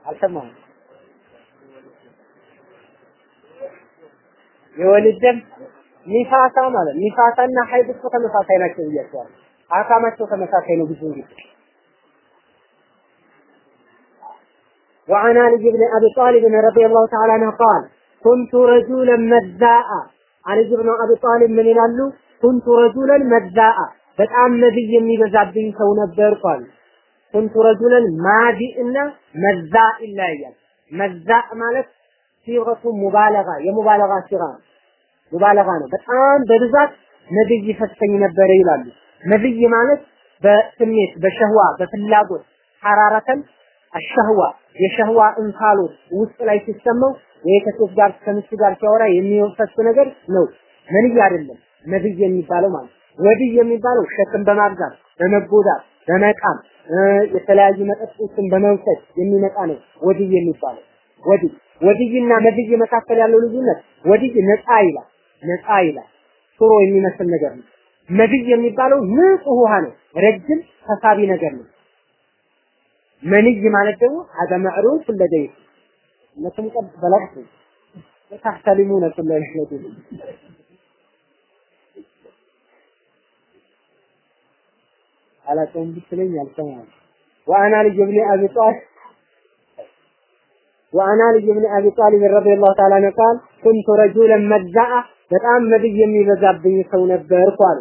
አልሰማሁም። የወሊድ ደም ኒፋሳ ማለት ኒፋሳና ሀይድ እኮ ተመሳሳይ ናቸው ብያቸዋለሁ። አካማቸው ተመሳሳይ ነው ብዙ እንግዲህ وعن علي بن ابي طالب رضي الله تعالى عنه قال كنت رجلا مذاء አልይ ብኑ አቢ ጣሊብ ምን ይላሉ? ኩንቱ ረጁለን መዛአ በጣም ነብይ የሚበዛብኝ ሰው ነበርኩ አሉ። ኩንቱ ረጁለን ማዲ እና መዛ ይለያያል። መዛ ማለት ሲረቱ ሙባለጋ የሙባለጋ ሲራ ሙባለጋ ነው። በጣም በብዛት ነብይ ፈስተኝ ነበር ይላሉ። ነብይ ማለት በስሜት በሸህዋ በፍላጎት ሐራረተን አሸህዋ የሸህዋ እንፋሎት ውስጥ ላይ ሲሰማው ይሄ ከሴት ጋር ከሚስት ጋር ሲያወራ የሚወፈስ ነገር ነው። መንይ አይደለም ነብይ የሚባለው ማለት ወድይ የሚባለው ሸክም በማብዛት በመጎዳት በመቃም የተለያዩ መጠጦችን በመውሰድ የሚመጣ ነው ወድይ የሚባለው። ወድይ ወድይና መድይ መካከል ያለው ልዩነት ወድይ ነፃ ይላል ነፃ ይላል ጥሩ የሚመስል ነገር ነው። መድይ የሚባለው ንጹህ ውሃ ነው፣ ረጅም ፈሳቢ ነገር ነው። መንይ ማለት ደግሞ አዛ መዕሩን ፍለደይህ መሰንቀጥ በለቅሶ ተሕተሊሙነ ኩለ ለይለቲን አላውቀውም ብትለኝ አልሰማም። ወአና ልጅ ብኒ አቢ ጧል ወአና ልጅ ብኒ አቢ ጣሊብ ረዲየላሁ ተዓላ ዐንሁ ቃል ኩንቱ ረጁለን መዛአ በጣም ነብይ የሚበዛብኝ ሰው ነበርኩ አሉ።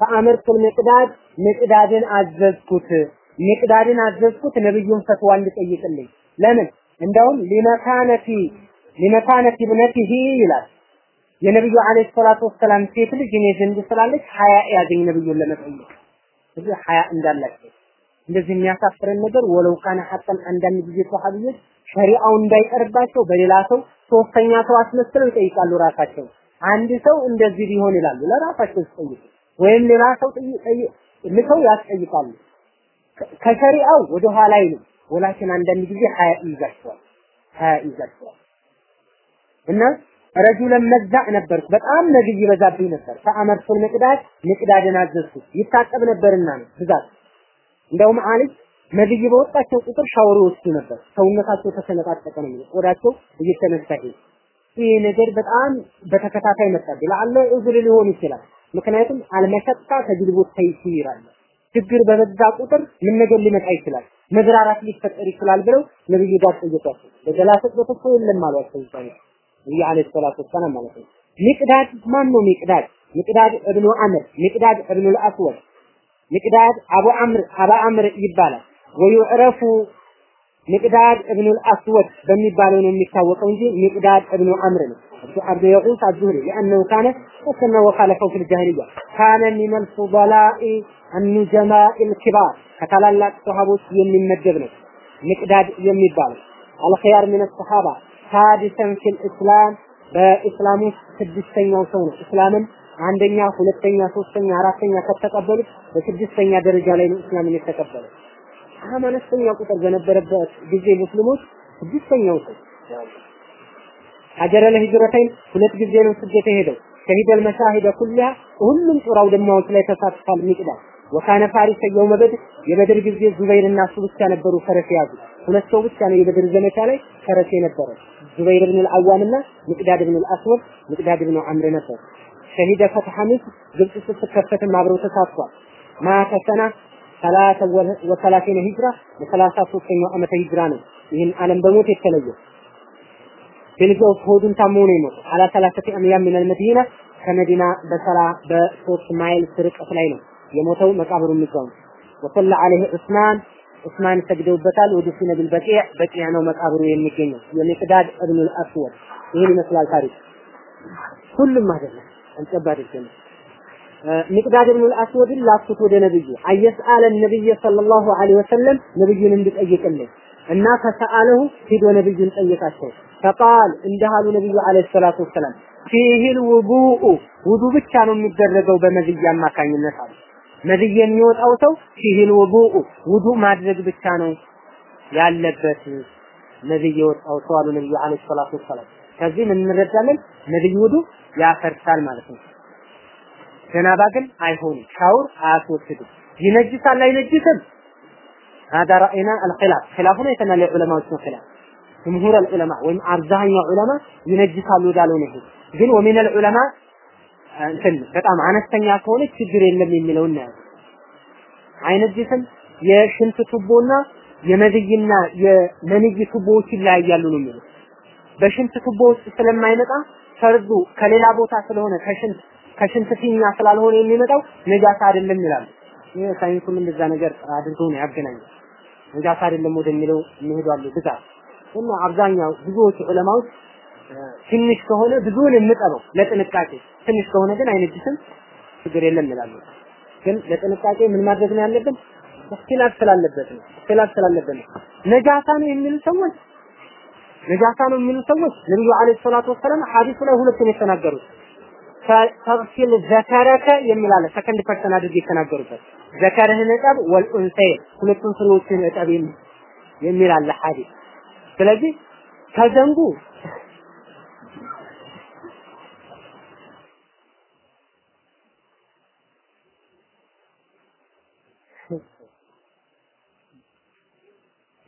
ፈአመርቱል ሚቅዳድ ሚቅዳድን አዘዝኩት ሚቅዳድን አዘዝኩት ነብዩን ፈትዋ እንድጠይቅልኝ ለምን እንደውም ሊመካነቲ ሊመካነቲ ብነቲሂ ይላል። የነብዩ አለይሂ ሰላቱ ወሰላም ሴት ልጅ እኔ ዘንድ ስላለች ሀያ ያገኝ ነብዩን ለመጠየቅ። እዚህ ሀያ እንዳላቸው። እንደዚህ የሚያሳፍረን ነገር ወለው ካነ ሐቀን አንዳንድ ጊዜ ሰሃቢዎች ሸሪዓው እንዳይቀርባቸው በሌላ ሰው ሶስተኛ ሰው አስመስለው ይጠይቃሉ ራሳቸው። አንድ ሰው እንደዚህ ቢሆን ይላሉ ለራሳቸው ሲጠይቁ ወይም ሌላ ሰው ልከው ያስጠይቃሉ። ከሸሪዓው ወደ ኋላ አይልም ወላኪን አንዳንድ ጊዜ ሀያ ይዛቸዋል ሀያ ይዛቸዋል እና ረጁለን መዛዕ ነበርኩ። በጣም ነብይ ይበዛብኝ ነበር። ፈአመርቱል ምቅዳድ ምቅዳድን አዘዝኩት ይታጠብ ነበርና ነው ብዛት። እንደውም አልይ ነብይ በወጣቸው ቁጥር ሻወር ይወስዱ ነበር። ሰውነታቸው ተሰነጣጠቀ ነው ቆዳቸው እየተነሳ ሄደ ይህ ነገር በጣም በተከታታይ መጣብኝ። ለአለ ዑዝር ሊሆን ይችላል። ምክንያቱም አልመሸቃ ተጅልቦት ተይሲር አለ ችግር በበዛ ቁጥር ምን ነገር ሊመጣ ይችላል መግራራት ሊፈጠር ይችላል ብለው ነብዩ ጋር ጠየቋቸው። በገላ ስጥበት እኮ የለም አሏቸው ይባላል ነብዩ አለይሂ ሰላቱ ወሰላም ማለት ነው። ሚቅዳድ ማን ነው ሚቅዳድ? ሚቅዳድ እብኑ አምር ሚቅዳድ እብኑ አስወድ ሚቅዳድ አቡ አምር አባ አምር ይባላል። ወዩዕረፉ ሚቅዳድ እብኑ አስወድ በሚባለው ነው የሚታወቀው እንጂ ሚቅዳድ እብኑ አምር ነው عبد يغوث الزهري لأنه كان وكما وخالفه في الجاهلية كان من الفضلاء النجماء الكبار ከታላላቅ ሰሃቦች የሚመደብ ነው ሚቅዳድ የሚባለው አልኸያር ምን ሰሃባ ሳዲሰን ፊል እስላም በእስላም ውስጥ ስድስተኛው ሰው ነው እስላምን አንደኛ ሁለተኛ ሶስተኛ አራተኛ ከተቀበሉት በስድስተኛ ደረጃ ላይ ነው እስላምን የተቀበለው በጣም አነስተኛ ቁጥር በነበረበት ጊዜ ሙስሊሞች ስድስተኛው ሰው ሀጀረ ለሂጅረተይን ሁለት ጊዜ ነው ስደት የሄደው። ሸሂደል መሻሂደ ኩሊያ ሁሉም ጦር አውድማዎች ላይ ተሳትፏል ሚቅዳድ وكان فارس يوم بدر የበድር ጊዜ ዙበይርና እሱ ብቻ ነበሩ ፈረስ የያዙ። ሁለት ሰው ብቻ ነው የበድር ዘመቻ ላይ ፈረስ የነበረ ዙበይር ብን አልአዋምና ሚቅዳድ ብን አልአስወድ ሚቅዳድ ብን አምር ነበር። شهد فتح ግብጽ ስትከፈትም አብረው ተሳትፏል። مات سنة ثلاثة وثلاثين هجرة በሰላሳ ሶስተኛው ዓመተ ሂጅራ ነው። ይህን ዓለም በሞት የተለየው በልጃው ሆዱን ታሞ ነው የሞተው። على ثلاثة أميال من المدينة ከመዲና በሰላ በሶስት ማይል ርቀት ላይ ነው የሞተው መቃብሩ የሚገኘው። ወሰለ አለይህ ዑስማን ዑስማን ሰግደውበታል። ወዱፊነ ቢልበቂዕ በቂዕ ነው መቃብሩ የሚገኘው። የሚቅዳድ እብኑ አስወድ ይህን ይመስላል ታሪክ። ሁሉም አይደለም። አንጨባ አይደለም ሚቅዳድ እብኑ አስወድን ላኩት ወደ ነብዩ። አየስአለ ነብይ ሰለላሁ ዐለይሂ ወሰለም ነብዩን እንድጠይቅልን እና ከሰአለሁ ሂዶ ነብዩን ጠየቃቸው ፈቃል እንዳሉ ነብዩ ዐለይሂ ሰላቱ ወሰላም ፊሂል ውዱኡ ውዱ ብቻ ነው የሚደረገው በመዝያ አማካኝነት አሉ። መዝይ የሚወጣው ሰው ፊሂል ውዱኡ ውዱ ማድረግ ብቻ ነው ያለበት ነብይ የወጣው ሰው አሉ ነብዩ ዐለይሂ ሰላቱ ወሰላም። ከዚህ ምን እንረዳለን? ነብይ ውዱ ያፈርሳል ማለት ነው ጀናባ ግን አይሆንም። ሻውር አያስወስድም። ይነጅሳል አይነጅስም? هذا رأينا الخلاف خلافنا يتنال العلماء خلاف جمهور العلماء ወይም አብዛኛው ዑለማ ይነጅሳሉ ዳለው ነው ግን ومن العلماء እንትን በጣም አነስተኛ ከሆነ ችግር የለም የሚለው ነው አይነጅስም የሽንት ቱቦና የመድይና የመንይ ቱቦዎች ይለያያሉ ነው የሚለው በሽንት ቱቦ ውስጥ ስለማይመጣ ፈርዱ ከሌላ ቦታ ስለሆነ ከሽንት ከሽንት ፊኛ ስላልሆነ የሚመጣው ነጃሳ አይደለም ይላሉ። ይሄ ሳይንሱም እንደዛ ነገር አድርገው ነው ያገናኘው። ነጃሳ አይደለም ወደሚለው የሚሄዱ ብዛት። እና አብዛኛው ብዙዎቹ ዑለማዎች ትንሽ ከሆነ ብዙውን የምጠበው ለጥንቃቄ ትንሽ ከሆነ ግን አይነጅስም ችግር የለም ይላሉ። ግን ለጥንቃቄ ምን ማድረግ ነው ያለብን? እክትላፍ ስላለበት ነው እክትላፍ ስላለበት ነው። ነጃሳ ነው የሚሉ ሰዎች ነጃሳ ነው የሚሉ ሰዎች ነብዩ አለይሂ ሰላቱ ወሰለም ሐዲሱ ላይ ሁለቱን የተናገሩት تغسل ذكرك የሚል አለ second person አድርጌ የተናገሩበት ذكر ህን እጠብ والأنثيين ሁለቱን ፍሬዎችን እጠብ የሚል አለ ሐዲስ ስለዚህ ከዘንጉ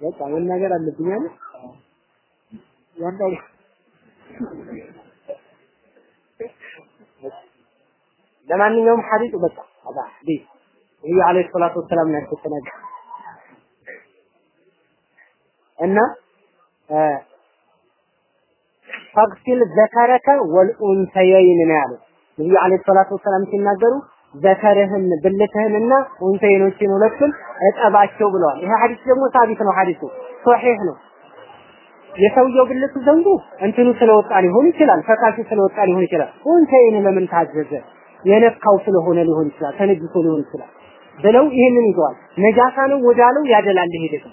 በቃ መናገር አለብኝ አይደል? ለማንኛውም ሐዲሱ በቃ አባ ሐዲስ ነብዩ አለይሂ ሰላቱ ወሰላም ናቸው ተናገሩ እና ፈግሲል ዘከረከ ወልኡንሰየይን ነው ያሉት ነብዩ አለይሂ ሰላቱ ወሰላም ሲናገሩ ዘከርህን ብልትህንና ኡንሰይኖችን ሁለቱን እጠባቸው ብለዋል። ይሄ ሐዲስ ደግሞ ሳቢት ነው። ሐዲሱ ሶሒህ ነው። የሰውየው ብልቱ ዘንጉ እንትኑ ስለወጣ ሊሆን ይችላል፣ ፈሳሹ ስለወጣ ሊሆን ይችላል። ኡንሰይን ለምን ታዘዘ? የነካው ስለሆነ ሊሆን ይችላል፣ ተነጅሶ ሊሆን ይችላል ብለው ይህንን ይዘዋል። ነጃሳ ነው ወዳለው ያደላል። ይሄ ደግሞ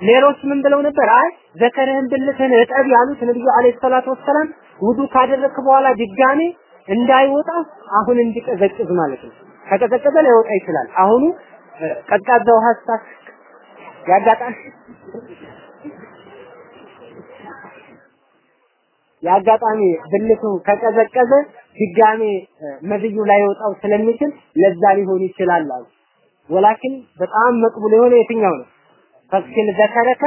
ሌሎች ምን ብለው ነበር? አይ ዘከርህን ብልትህን እጠብ ያሉት ነብዩ አለይሂ ሰላቱ ወሰላም ውዱ ካደረክ በኋላ ድጋሜ እንዳይወጣ አሁን እንዲቀዘቅዝ ማለት ነው። ከቀዘቀዘ ሊወጣ ይችላል። አሁኑ ቀዝቃዛ ውሃ ስታክ ያጋጣሚ የአጋጣሚ ብልቱ ከቀዘቀዘ ድጋሜ መዝዩ ላይወጣው ስለሚችል ለዛ ሊሆን ይችላል አሉ። ወላኪን በጣም መቅቡል የሆነ የትኛው ነው? ፈክሲል ዘከረከ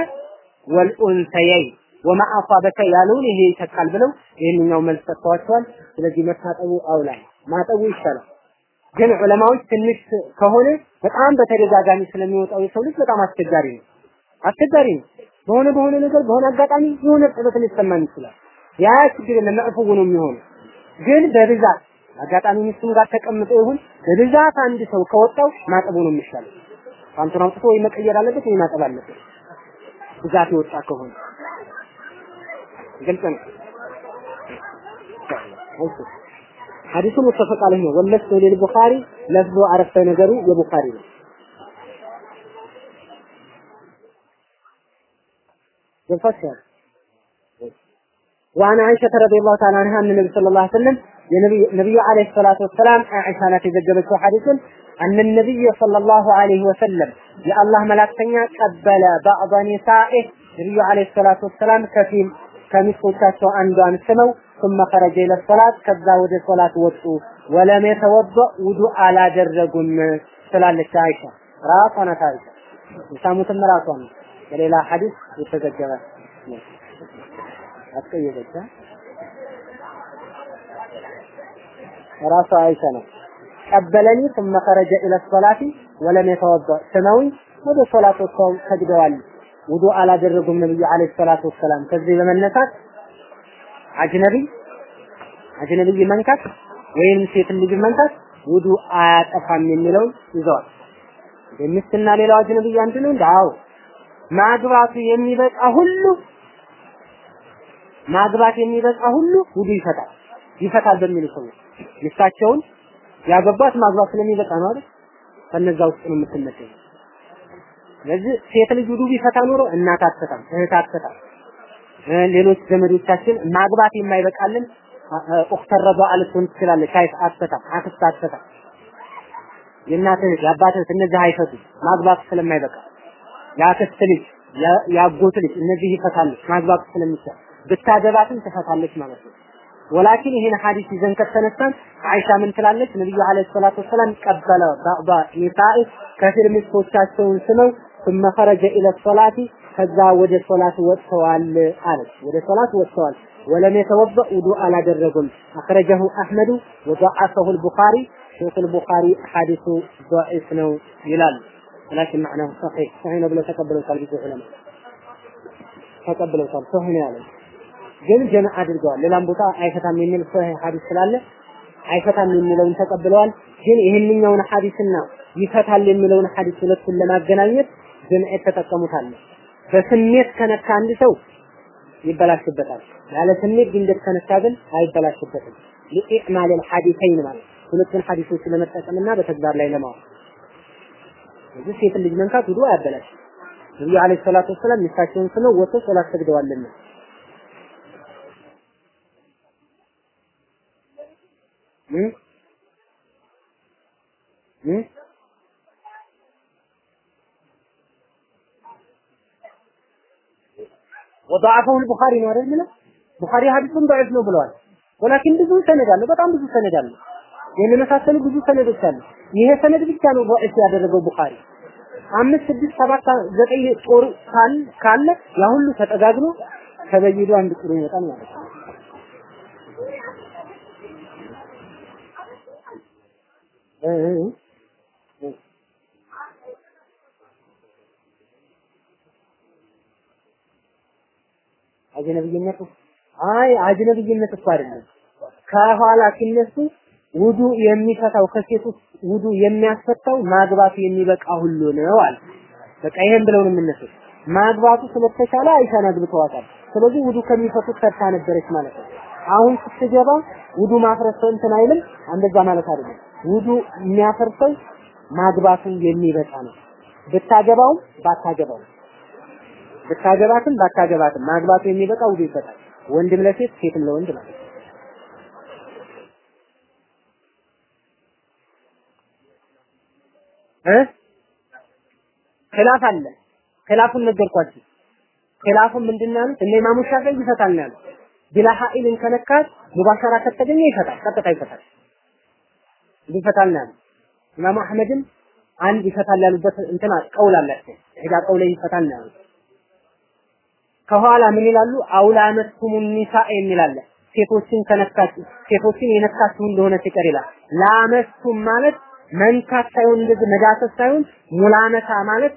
ወልኡንሰየይ ወማ አሳበከ ያለውን ይሄ ይተካል ብለው ይህንኛው መልስ ሰጥተዋቸዋል። ስለዚህ መታጠቡ አውላ ማጠቡ ይሻላል። ግን ዑለማዎች ትንሽ ከሆነ በጣም በተደጋጋሚ ስለሚወጣው የሰው ልጅ በጣም አስቸጋሪ ነው። አስቸጋሪ ነው። በሆነ በሆነ ነገር በሆነ አጋጣሚ የሆነ ጥበት ሊሰማን ይችላል። ያ ችግር የለም መዕፉ ነው የሚሆነው። ግን በብዛት አጋጣሚ ሚስቱም ጋር ተቀምጦ ይሁን በብዛት አንድ ሰው ከወጣው ማጠቡ ነው የሚሻለው። ፓንቱን አውጥቶ ወይ መቀየር አለበት ወይ ማጠብ አለበት። ብዛት የወጣ ከሆነ ግልጽ ነው። ሐዲሱ ሙተፈቅ አለህ ነው። ወለስ ሊል ቡኻሪ ለፍዙ አረፍተ ነገሩ የቡኻሪ ነው። ገብቷችኋል? وعن عائشة رضي الله تعالى عنها أن النبي صلى الله عليه وسلم النبي عليه الصلاة والسلام عائشة نات يزجبت حديث أن النبي صلى الله عليه وسلم يا الله ملاك قبل بعض نسائه النبي عليه الصلاة والسلام كفيل ከሚስቶቻቸው አንዷን ስመው ثم خرج الى الصلاه ከዛ ወደ ሶላት ወጡ ወለም የተወበ ውዱ አላደረጉም ስላለች አይሻ ራሷ ናት አይሻ ሳሙትም ራሷ ነው በሌላ ሐዲስ የተዘገበ አትቀየረች ራሷ አይሻ ነው ቀበለኒ ثم خرج الى الصلاه ولم يتوضا ስመውኝ ወደ ሶላት ወጥተው ሰግደዋል ውዱ አላደረጉም ነብዩ አለይሂ ሰላቱ ወሰላም ከዚህ በመነሳት አጅነቢ አጅነቢ መንካት ወይም ሴት ልጅ መንካት ውዱ አያጠፋም የሚለውን ይዘዋል ሚስትና ሌላው አጅነቢ አንድ ነው እንደ አዎ ማግባቱ የሚበቃ ሁሉ ማግባት የሚበቃ ሁሉ ውዱ ይፈታል። ይፈታል በሚሉ ሰዎች ሚስታቸውን ያገባት ማግባት ስለሚበቃ ነው አይደል? ከነዛ ውስጥ ነው የምትመደበው። ስለዚህ ሴት ልጅ ውዱ ቢፈታ ኖሮ እናት አትፈታም እህት አትፈታም። ሌሎች ዘመዶቻችን ማግባት የማይበቃልን ኡክተረዷ አልትሆን ትችላለች አይት አትፈታም አክስት አትፈታም። የእናትህ የአባትህ እነዚህ አይፈቱ ማግባት ስለማይበቃ። የአክስት ልጅ የአጎት ልጅ እነዚህ ይፈታሉ ማግባት ስለሚቻል ብታገባትም ትፈታለች ማለት ነው። ولكن هنا حديث زنك السنستان عائشه من تلالك النبي عليه الصلاة والسلام قبل بعض نسائه كثير من سوشاتهم سنو ثم خرج إلى الصلاة فذا ودى الصلاة والسوال آلت ودى الصلاة والسوال ولم يتوضأ ودوء على درهم أخرجه أحمد وضعفه البخاري شوف البخاري حديث ضعف نو يلال لكن معناه صحيح صحيح نبلا تقبل القلب في تقبل القلب صحيح نبلا ግን ጀምዕ አድርገዋል። ሌላም ቦታ አይፈታም የሚል ሶሒህ ሐዲስ ስላለ አይፈታም የሚለውን ተቀብለዋል። ግን ይህንኛውን ሐዲስና ይፈታል የሚለውን ሐዲስ ሁለቱን ለማገናኘት ጀምዕ ተጠቀሙታል። በስሜት ከነካ አንድ ሰው ይበላሽበታል። ያለ ስሜት ድንገት ከነካ ግን አይበላሽበትም። ለኢዕማል الحديثين ማለት ሁለቱን ሐዲሶች ለመጠቀምና በተግባር ላይ ለማዋል እዚህ ሴት ልጅ መንካት ውዱ አያበላሽ። ነብዩ አለይሂ ሰላቱ ወሰላም ሚስታቸውን ስመው ወጥተው ሶላት ሰግደዋልና Hmm? Hmm? ነው አይደል ምንም ቡኻሪ ሐዲሱን ضعيف ነው ብለዋል። ወላኪን ብዙ ሰነድ አለ፣ በጣም ብዙ ሰነድ አለ። የመሳሰሉ ብዙ ሰነዶች አሉ። ይሄ ሰነድ ብቻ ነው ضعيف ያደረገው ቡኻሪ። አምስት ስድስት ሰባት ዘጠኝ ጦር ካለ ያ ሁሉ ተጠጋግሎ ተበይዶ አንድ ጥሩ ይወጣል ማለት ነው። አጅነብይነቱ አይ አጅነብይነት እኮ አይደለም። ከኋላ ሲነሱ ውዱ የሚፈታው ከሴት ውስጥ ውዱ የሚያስፈታው ማግባቱ የሚበቃ ሁሉ ነው አለ። በቃ ይሄን ብለው ነው የምነሱት። ማግባቱ ስለተቻለ አይሻን አግብተዋታል። ስለዚህ ውዱ ከሚፈቱት ፈታ ነበረች ማለት ነው። አሁን ስትገባ ውዱ ማፍረሰው እንትን አይልም። እንደዛ ማለት አይደለም። ውዱ የሚያፈርሰው ማግባቱ የሚበቃ ነው። ብታገባውም ባታገባውም ብታገባትም ባታገባትም ማግባቱ የሚበቃ ውዱ ይፈታል። ወንድም ለሴት ሴትም ለወንድ ማለት ነው። እ ኺላፍ አለ። ኺላፉን ነገርኳችሁ። ኺላፉን ምንድን ነው ያሉት? እነ ኢማሙ ሻፊዒ ይፈታል ነው ያሉት። ቢላ ሀኢልን ከነካት ሙባሸራ ከተገኘ ይፈታል፣ ቀጥታ ይፈታል። ያሉት። ኢማሙ አህመድም አንድ ይፈታል ያሉበት እንትና ቀውል አላቸው። ሄዳ ቀውለ ይፈታል ነው ያሉት። ከኋላ ምን ይላሉ? አውላመስቱሙ ኒሳ የሚል አለ። ሴቶችን ከነካችሁ ሴቶችን የነካችሁ እንደሆነ ሲቀር ይላል። ላመስቱም ማለት መንካት ሳይሆን እንደዚህ መዳሰስ ሳይሆን ሙላመታ ማለት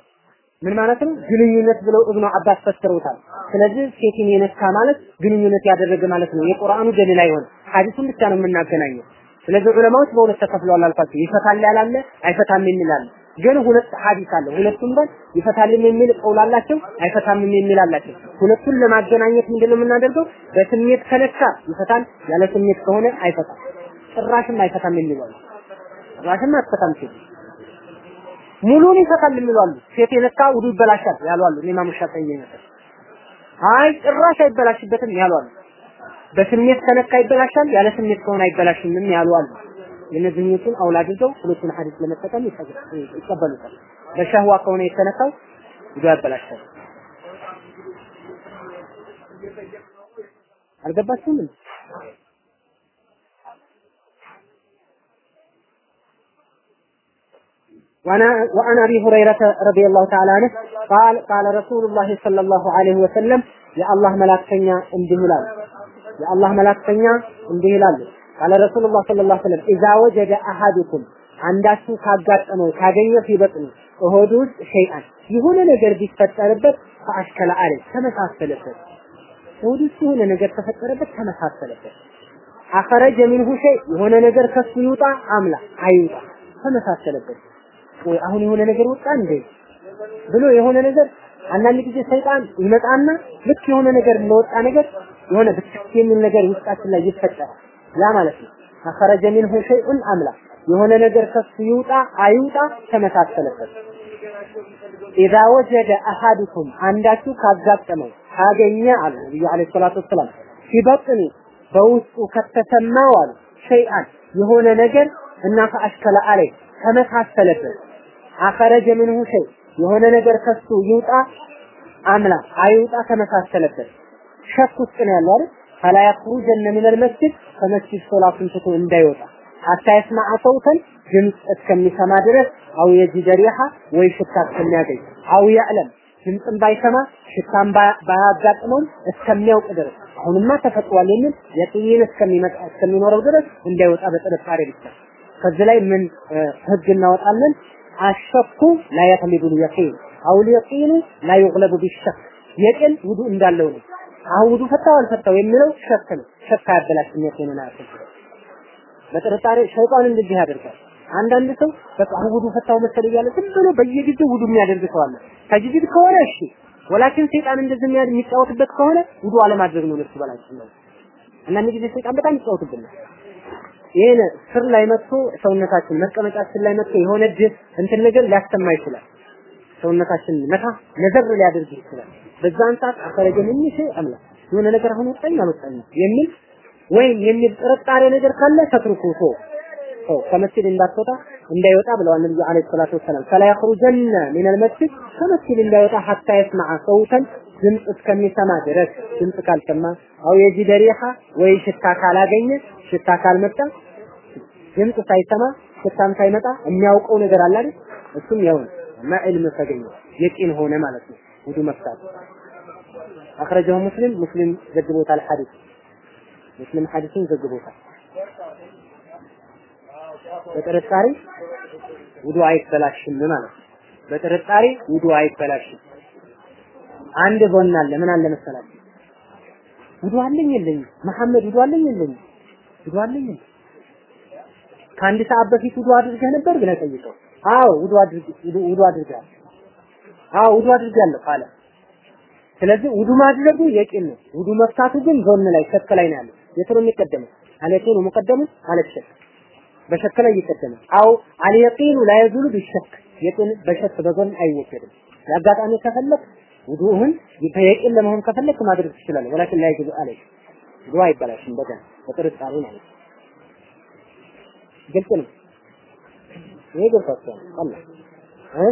ምን ማለት ነው? ግንኙነት ብለው እብኑ አባስ ፈስረውታል። ስለዚህ ሴትን የነካ ማለት ግንኙነት ያደረገ ማለት ነው። የቁርአኑ ደሊል አይሆንም። ሐዲሱን ብቻ ነው የምናገናኘው። ስለዚህ ዑለማዎች በሁለት ተከፍለዋል አልኳቸው። ይፈታል ያላለ አይፈታም አለ። ግን ሁለት ሐዲስ አለ። ሁለቱም ጋር ይፈታልም የሚል ቀውል አላቸው፣ አይፈታምም የሚል አላቸው። ሁለቱን ለማገናኘት ምንድነው የምናደርገው? በስሜት ከነካ ይፈታል፣ ያለ ስሜት ከሆነ አይፈታም። ጭራሽም አይፈታም የሚሉ ጭራሽም አትፈታም ሴት ሙሉን ይፈታል የሚሉ ሴት የነካ ውዱ ይበላሻል ያሉ ኢማሙ ሻፊዒ ይመስል አይ ጭራሽ አይበላሽበትም ያሉ በስሜት ከነካ ይበላሻል፣ ያለ ስሜት ከሆነ አይበላሽም ያሉ አሉ። የነዚህኞቹን አውላድ ይዘው ሁለቱን ሐዲስ ለመጠቀም ይቀበሉታል። በሸህዋ ከሆነ የተነካው ይዞ ያበላሻል። አልገባችሁም? وعن ابي هريره رضي الله تعالى عنه قال قال رسول الله صلى الله عليه وسلم يا الله ملاكتنيا اندي የአላህ መላክተኛ እንዲህ ይላሉ። ቃለ ረሱሉላህ ሰለላሁ ዐለይሂ ወሰለም ኢዛ ወጀደ አሐዱኩም አንዳችሁ ካጋጠመው ካገኘ ሲበጥኑ ሆዱ ውስጥ ሸይአን የሆነ ነገር ቢፈጠርበት ፈአሽከለ አለ ተመሳሰለበት። ሆዱ ውስጥ የሆነ ነገር ተፈጠረበት ተመሳሰለበት። አኸረጀ ሚንሁ ሸይ የሆነ ነገር ከሱ ይውጣ አምላ አይውጣ ተመሳሰለበት። ወይ አሁን የሆነ ነገር ወጣ እንዴ? ብሎ የሆነ ነገር አንዳንድ ጊዜ ሰይጣን ይመጣና ልክ የሆነ ነገር እንደወጣ ነገር የሆነ ብትክ የሚል ነገር ውስጣችን ላይ ይፈጠራል። ያ ማለት ነው አኸረጀ ሚንሁ ሸይኡን አምላ የሆነ ነገር ከሱ ይውጣ አይውጣ ተመሳሰለበት። ኢዛ ወጀደ አሐዱኩም አንዳችሁ ካጋጠመው ካገኘ አሉ ነብዩ አለይሂ ሰላቱ ወሰላም ሲበጥኑ በውስጡ ከተሰማው አሉ ሸይአን የሆነ ነገር እና ፈአሽከለ አለይ ተመሳሰለበት አኸረጀ ምንሁ ሸይ የሆነ ነገር ከሱ ይውጣ አምላ አይውጣ ተመሳሰለበት ሸክ ውስጥ ነው ያለው አይደል? ፈላ የኽሩጀነ ሚነል መስጂድ ከመስጂድ ሶላቱን ትቶ እንዳይወጣ። ሐታ የስማዐ ሰውተን ድምፅ እስከሚሰማ ድረስ አው የጂደ ሪሃ ወይ ሽታ እስከሚያገኝ። አው ያዕለም ድምፅን ባይሰማ ሽታን ባያጋጥመውም እስከሚያውቅ ድረስ። አሁንማ ተፈጥሯል የሚል እስከሚመጣ እስከሚኖረው ድረስ እንዳይወጣ በጥርጣሬ ብቻ። ከዚህ ላይ ምን ህግ እናወጣለን? الشك لا يغلب اليقين أو اليقين لا يغلب بالشك። የቂን ውዱ እንዳለው ነው። አሁን ውዱ ፈታው አልፈታው የሚለው ሸክ ነው። ሸክ አያበላሽም የቂንን አያስፈልግም። በጥርጣሬ ሸይጣን እንደዚህ ያደርጋል። አንዳንድ ሰው በቃ ውዱ ፈታው መሰል እያለ ዝም ብሎ በየጊዜው ውዱ የሚያደርግ ሰው አለ። ከጅጅድ ከሆነ እሺ፣ ولكن ሸይጣን እንደዚህ የሚጫወትበት ከሆነ ውዱ አለማድረግ ነው ለሱ በላችን ነው። አንዳንድ ጊዜ ሰይጣን በጣም ይጫወትብናል። ይሄን ስር ላይ መጥቶ ሰውነታችን መቀመጫችን ላይ መጥቶ የሆነ እንትን ነገር ሊያሰማ ይችላል። ሰውነታችን መታ ነዘር ሊያደርግ ይችላል። በዛን ሰዓት አፈረጀ ምን ሸይ አምላ የሆነ ነገር አሁን ወጣኝ አልወጣኝ የሚል ወይም የሚል ጥርጣሬ ነገር ካለ ተትርኩ ቶ ሰው ከመስጊድ እንዳትወጣ እንዳይወጣ ብለዋል ነብዩ አለይሂ ሰላቱ ወሰላም ፈላ የኽሩጀነ ሚነል መስጂድ ከመስጊድ እንዳይወጣ ሐታ የስማዐ ሰውተን ድምፅ እስከሚሰማ ድረስ ድምፅ ካልሰማ አው የጂደ ሪሃ ወይ ሽታ ካላገኘ ሽታ ካልመጣ ድምፅ ሳይሰማ ሽታም ሳይመጣ የሚያውቀው ነገር አለ አይደል? እሱም ያው ማዕልም ተገኘ የቂን ሆነ ማለት ነው። ውዱ መፍታት። አክረጃው ሙስሊም ሙስሊም ዘግቦታል ሐዲስ። ሙስሊም ሐዲስን ዘግቦታል። በጥርጣሬ ውዱ አይበላሽም ማለት ነው። ውዱ አይበላሽም። አንድ ጎን አለ። ምን አለ መሰላችሁ? ውዱ አለኝ የለኝ መሐመድ ውዱ አለኝ የለኝ ውዱ አለኝ ከአንድ ሰዓት በፊት ውዱ አድርገህ ነበር ብለህ ጠይቀው። አዎ ውዱ አድርግ ውዱ አድርጋለሁ። አዎ ውዱ አድርጋለሁ አለ። ስለዚህ ውዱ ማድረጉ የቂን ነው። ውዱ መፍታቱ ግን ጎን ላይ ሸክ ላይ ነው ያለው። የት ነው የሚቀደመው? አልየቂኑ ሙቀደሙ አለ ሸክ በሸክ ላይ ይቀደማል። አው አልየቂኑ ላ የዙሉ ቢሸክ የቂን በሸክ በጎን አይወገድም። ለአጋጣሚ ከፈለክ ውዱህን በየቂን ለመሆን ከፈለክ ማድረግ ትችላለህ። ወላኪን ላይ ይጅቡ አለይክ ውዱ አይበላሽም። በገን በጥርጣሬ ማለት ግልጽ ነው። ይሄ ገብቷቸዋል። አላህ እ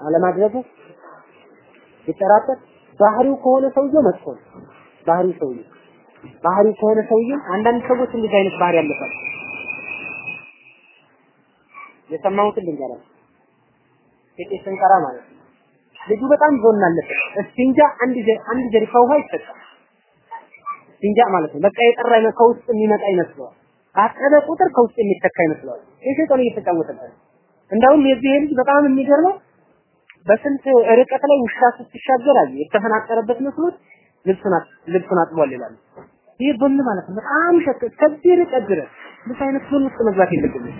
አለማድረጉ ሲጠራጠር ባህሪው ከሆነ ሰውየው መጥፎ ነው። ባህሪው ሰውየው ባህሪው ከሆነ ሰውየው አንዳንድ ሰዎች እንደዚህ አይነት ባህሪ ያለባቸው የሰማሁትን ልንገራችሁ። ጥቂት ስንቀራ ማለት ነው። ልጁ በጣም ዞን አለበት። እስቲንጃ አንድ አንድ ጀሪካ ውሃ ይሰጣል። እስቲንጃ ማለት ነው። በቃ የጠራ ከውስጥ የሚመጣ ይመስለዋል። አጠበ ቁጥር ከውስጥ የሚተካ ይመስለዋል። ይህ ሸይጣን እየተጫወተበት እንዳውም የዚህ ልጅ በጣም የሚገርመው በስንት ርቀት ላይ ውሻ ስትሻገር አየ የተፈናቀረበት መስሎት ልብሱን ልብሱን አጥቧል ይላሉ። ይህ ቡን ማለት ነው። በጣም ሸክ ከዚህ ርቀት ድረስ እንደዚህ አይነት ቡን ውስጥ መግባት የለብንም።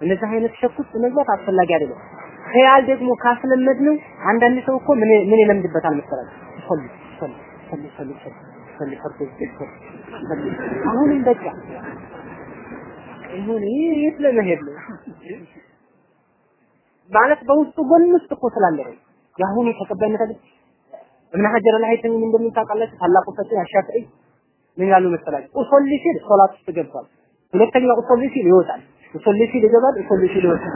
እንደዚህ አይነት ሸክ ውስጥ መግባት አስፈላጊ አይደለም። ኸያል ደግሞ ካስለመድ ነው አንዳንድ ሰው እኮ ምን ምን ይለምድበታል መሰላችሁ? ሶሊ ሶሊ ሶሊ ሶሊ ሶሊ ሶሊ አሁንም በቃ ይሁን የት ለመሄድ ነው ማለት በውስጡ ጎን ውስጥ እኮ ስላለ ነው። የአሁኑ ተቀባይነት አለ። እብነ ሐጀር አልሀይተሚ እንደምን ታውቃላችሁ? ታላቁ ፈቂህ አሻፊዒ ምን ያሉ መሰላችሁ? أصلي ሲል ሶላት ውስጥ ገብቷል። ሁለተኛ أصلي ሲል ይወጣል። أصلي ሲል ይገባል፣ أصلي ሲል ይወጣል።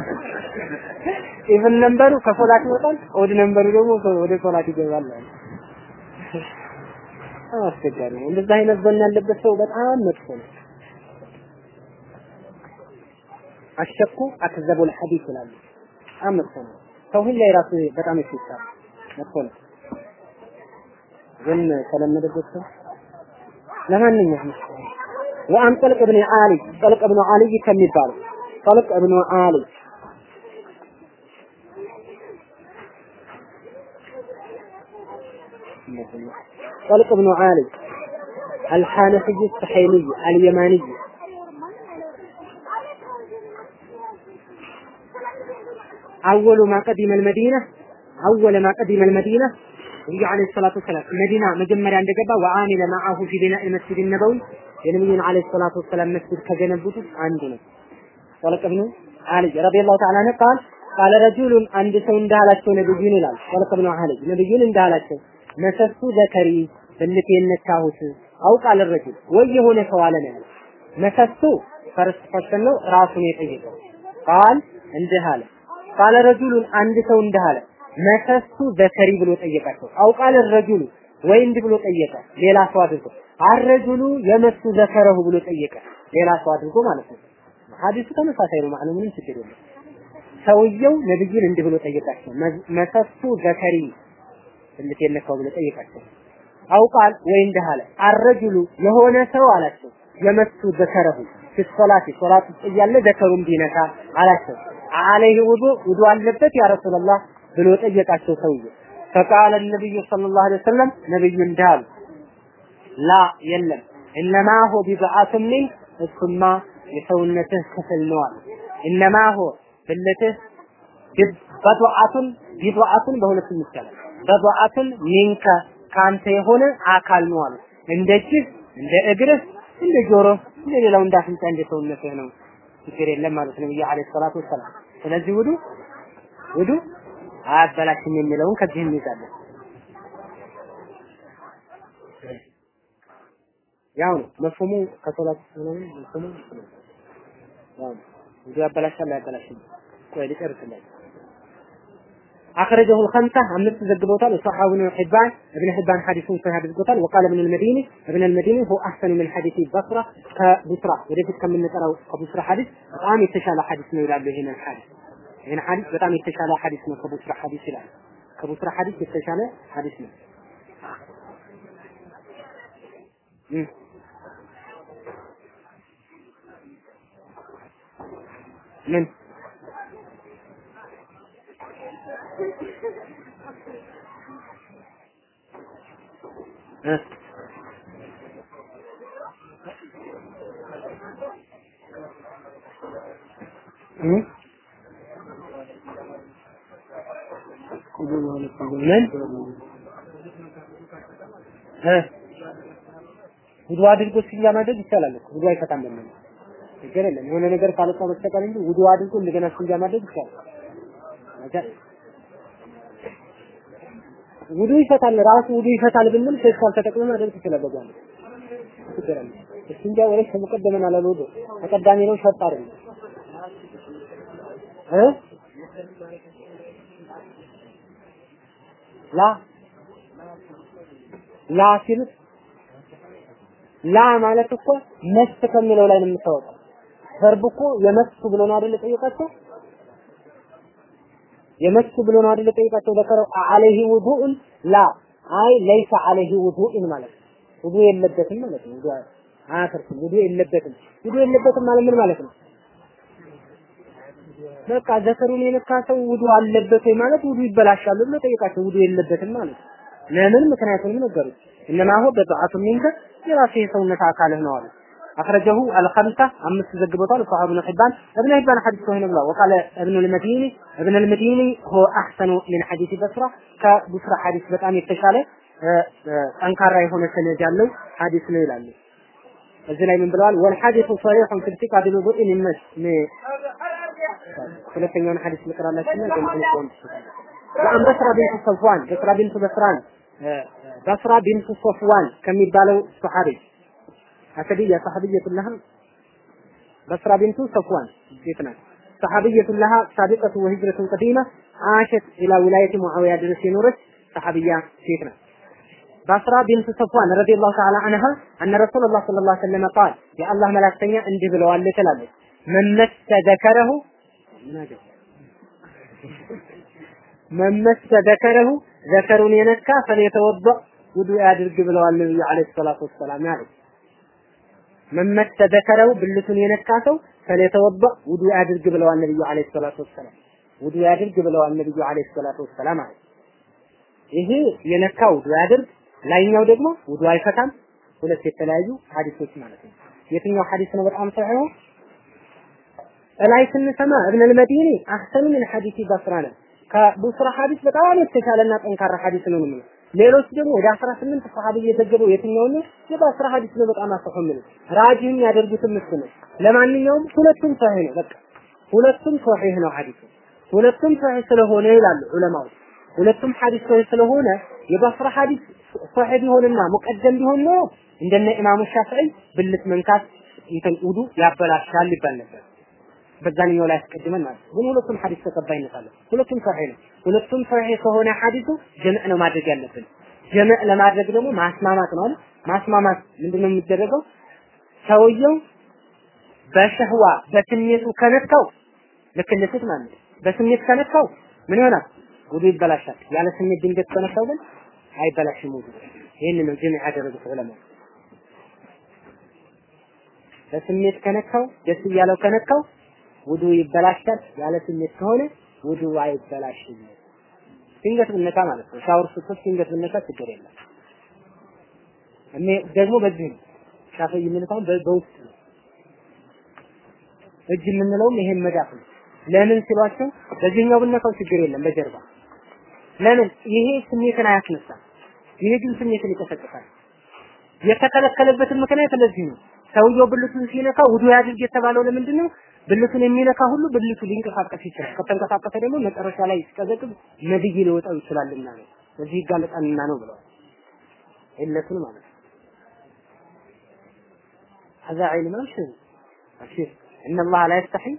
even number ኡ ከሶላት ይወጣል፣ odd number ኡ ደግሞ ወደ ሶላት ይገባል። አስቸጋሪ ነው። እንደዛ አይነት ጎን ያለበት ሰው በጣም መጥፎ ነው። አሸኩ አክዘቡል ሐዲስ ይላሉ። በጣም መጥፎ ነው። ተውሂድ ላይ ራሱ በጣም ይፈታል። መጥፎ ነው። ግን ከለመደበት ሰው ለማንኛውም ወአን ጠልቅ ብን አሊ ጠልቅ ብን አሊ ከሚባለው ጠልቅ ብን አሊ ጠልቅ ብን አሊ الحانفي السحيمي اليماني أول ما قدم المدينة أول ما قدم المدينة ነብዩ አለይሂ ሰላቱ ወሰላም መዲና መጀመሪያ እንደገባ ወአሚለ ማአሁ ፊ ቢናኢ መስጂድ ነበዊ የነብዩን አለይሂ ሰላቱ ወሰላም መስጂድ ከገነቡት አንዱ ነው። ጠለቅ ብኑ አሊ ረዲየላሁ ተዓላ ዐንሁ ቃል ቃለ ረጁሉን አንድ ሰው እንዳላቸው ነብዩን ይላል። ጠለቅ ብኑ አሊ ነብዩን እንዳላቸው መሰሱ ዘከሪ ብልቴን ነካሁት أو قال رجل ወይ የሆነ ሰው አለ ነው مسست first person ነው ራሱን የጠየቀው። قال እንዲህ አለ። قال الرجل ን አንድ ሰው እንዲህ አለ። مسست ذكري ብሎ ጠየቃቸው። أو قال الرجل ወይ እንዲህ ብሎ ጠየቀ። ሌላ ሰው አድርጎ الرجل يمس ذكره ብሎ ጠየቀ። ሌላ ሰው አድርጎ ማለት ነው። ሐዲሱ ተመሳሳይ ነው ማለት ምንም ችግር የለም። ሰውየው ነብዩን እንዲህ ብሎ ጠየቃቸው። መሰሱ ዘከሪ ብልት የነካው ብሎ ጠየቃቸው። አውቃል ወይ እንዲህ አለ። አረጁሉ የሆነ ሰው አላቸው። የመሱ ዘከረሁ ፊሶላቲ ሶላት እያለ ዘከሩን ቢነካ አላቸው። አለይህ ውዱ ውዱ አለበት ያ ረሱላህ ብሎ ጠየቃቸው ሰውዬ ፈቃለ ነብዩ ሰለላሁ ዐለይሂ ወሰለም ነብዩ እንዳሉ ላ የለም። እነማ ሆ ቢድዓቱን ሚን እሱማ የሰውነትህ ክፍል ነው አለ እነማ ሆ ብልትህ በዱዓቱን ቢዱዓቱን በሁለቱም ይቻላል በዱዓቱን ሚንከ ካንተ የሆነ አካል ነው አለ እንደ እጅህ እንደ እግርህ እንደ ጆሮ እንደ ሌላው እንደ አፍንጫ እንደ ሰውነትህ ነው ችግር የለም ማለት ነው ነብዩ አለይሂ ሰላቱ ወሰላም ስለዚህ ውዱ ውዱ አያበላሽም የሚለውን ከዚህ እንይዛለን። ያው ነው መፍሁሙ ከሶላት ስለሆነ መፍሁሙ ያው ውዱ ያበላሻል አያበላሽም። ቆይ ልጨርስላችሁ። أخرجه الخمسة أمس زجبوتال وصححه ابن حبان ابن حبان حديث صحيح بوتال وقال ابن المديني ابن المديني هو أحسن من حديث بصرة كبصرة وديت كم من نقرأ كبصرة حديث الآن يتشال حديث من يلعب هنا الحديث ይህን ሐዲስ በጣም የተሻለ ሐዲስ ነው ከቡስራ ሐዲስ ይላል። ከቡስራ ሐዲስ የተሻለ ሐዲስ ነው። ምን እ ውዱ አድርጎ ስያ ማድረግ ይቻላል እኮ ውዱ አይፈታም በምን ችግር የለም የሆነ ነገር ካልወጣ በስተቀር እንጂ ውዱ አድርጎ እንደገና ስያ ማድረግ ይቻላል ውዱ ይፈታል ራሱ ውዱ ይፈታል ብንል ፌስታል ተጠቅመን ማድረግ ትችላለህ የለም እስንጃ ወለሽ ተመቀደመን አላል ውዱ ተቀዳሚ ነው ሸርጥ አይደለም። እ? ላ? ላ ሲሉት ላ ማለት እኮ መስት ከሚለው ላይ ነው የምታወጣው። ቨርብ እኮ የመስቱ ብሎ ነው አይደል ጠየቃቸው? የመስቱ ብሎ ነው አይደል ጠየቃቸው? ዘከረው አለይሂ ውዱኡን ላ አይ ለይሰ አለይሂ ውዱኡን ማለት ነው። ውዱ የለበትም ማለት ነው። ውዱ አያፈርስም። ውዱ የለበትም። ውዱ የለበትም ማለት ምን ማለት ነው? በቃ ዘከሩን የነካ ሰው ውዱ አለበት ወይ ማለት ውዱ ይበላሻል ብሎ ጠይቃቸው። ውዱ የለበትም ማለት ለምን? ምክንያቱንም ነገሩት። እነማ ሆ በጣዓቱ ሚንከ የራስህ የሰውነት አካልህ ነው አሉ። أخرجه الخمسة أمس زجبطال صحاب ابن حبان ابن حبان حديث صحيح الله وقال ابن المديني ابن المديني هو أحسن من حديث بصرة كبصرة حديث بتأم يتشاله ጠንካራ የሆነ ሰነድ ያለው ሐዲስ ነው ይላሉ። እዚህ ላይ ምን ብለዋል? ወልሐዲሱ ሰሪሑን ፊ ኢዕቲቃድ ልውዱእ ሚመስ ሁለተኛውን ሐዲስ ልቅራላችሁና ገምተን ቆም ወአን በስራ ቢንቱ ሰፍዋን በስራ ቢንቱ በስራን በስራ ቢንቱ ሶፍዋን ከሚባለው ሰሐቢ أسدية صحابية لها በስራ ቢንቱ ሰፍዋን ሴት ናት። صحابية لها سابقة وهجرة قديمة عاشت إلى ولاية معاوية ድረስ የኖረች ሰሐቢያ ሴት ናት። بسرة بنت صفوان رضي الله تعالى عنها أن رسول الله صلى الله عليه وسلم قال የአላህ መላክተኛ እንዲህ ብለዋል ትላለች من مس ذكره መመሰ ዘከረሁ ዘከሩን የነካ ፈለየተወደ ውዱ ያድርግ ብለዋል ነብዩ አለይሂ ሰላቱ ወሰላም ያሉት መመሰ ዘከረሁ ብልቱን የነካ ሰው ፈለየተወደ ውዱ ያድርግ ብለዋል ነብዩ አለይሂ ሰላቱ ወሰላም። ውዱ ያድርግ ብለዋል ነብዩ አለይሂ ሰላቱ ወሰላም አለ ይሄ የነካ ውዱ ያድርግ ላይኛው ደግሞ ውዱ አይፈታም። ሁለት የተለያዩ ሐዲሶች ማለት ነው። የትኛው ሐዲስ ነው በጣም ሰሒሁ እላይ ስንሰማ እብን አልመዲኒ አህሰኑ ምን ሐዲስ በስራ ነው ከቡስራ ሐዲስ በጣም የተሻለና ጠንካራ ሐዲስ ነው ነው ሌሎች ደግሞ ወደ 18 ሰሃቢ እየዘገበው የትኛው ነው? የባስራ ሐዲስ ነው በጣም አሰሁም ነው። ራጂህም ያደርጉትም እሱ ነው። ለማንኛውም ሁለቱም ሰሂህ ነው በቃ። ሁለቱም ሰሂህ ነው ሐዲሱ። ሁለቱም ሰሂህ ስለሆነ ይላሉ ዑለማዎች ሁለቱም ሐዲስ ሰሂህ ስለሆነ የባስራ ሐዲስ ሰሂህ ቢሆንና ሙቀደም ቢሆን ነው እንደነ ኢማሙ ሻፊዒ ብልት መንካት እንትን ውዱ ያበላሻል ይባል ነበር በዛኛው ላይ አስቀድመን ማለት ግን ሁለቱም ሐዲስ ተቀባይነት አለው። ሁለቱም ሰሒህ ነው። ሁለቱም ሰሒህ ከሆነ ሐዲሱ ጀምዕ ነው ማድረግ ያለብን። ጀምዕ ለማድረግ ደግሞ ማስማማት ነው አይደል? ማስማማት ምንድነው የሚደረገው? ሰውየው በሸህዋ በስሜቱ ከነካው ልክ እንደ ማለት ነው። በስሜት ከነካው ምን ይሆናል? ውዱ ይበላሻል። ያለ ስሜት ድንገት ከነካው ግን አይበላሽም ውዱ። ይህን ነው ጀምዕ ያደረጉት ዑለማ። በስሜት ከነካው ደስ እያለው ከነካው ውዱ ይበላሻል። ያለ ስሜት ከሆነ ውዱ አይበላሽም። ድንገት ብነካ ማለት ነው። ሻወር ስትወስድ ድንገት ብነካ ችግር የለም። እኔ ደግሞ በዚህ ነው ሻፈይ የምንለው በውስጥ ነው። እጅ የምንለውም ይሄን መዳፍ ነው። ለምን ሲሏቸው በዚህኛው ብነካው ችግር የለም በጀርባ ለምን ይሄ ስሜትን አያስነሳም። ይሄ ግን ስሜትን ይቀሰቅሳል። የተከለከለበትን ምክንያት ለዚህ ነው። ሰውየው ብልቱን ሲነካ ውዱ ያድርግ የተባለው ለምንድን ነው? ብልቱን የሚነካ ሁሉ ብልቱ ሊንቀሳቀስ ይችላል። ከተንቀሳቀሰ ደግሞ መጨረሻ ላይ ሲቀዘቅዝ ነብይ ሊወጣው ይችላልና ነው። በዚህ ይጋለጣልና ነው ብለዋል። ኢለቱን ማለት ነው። هذا علم الشيء الشيء إن الله لا يستحي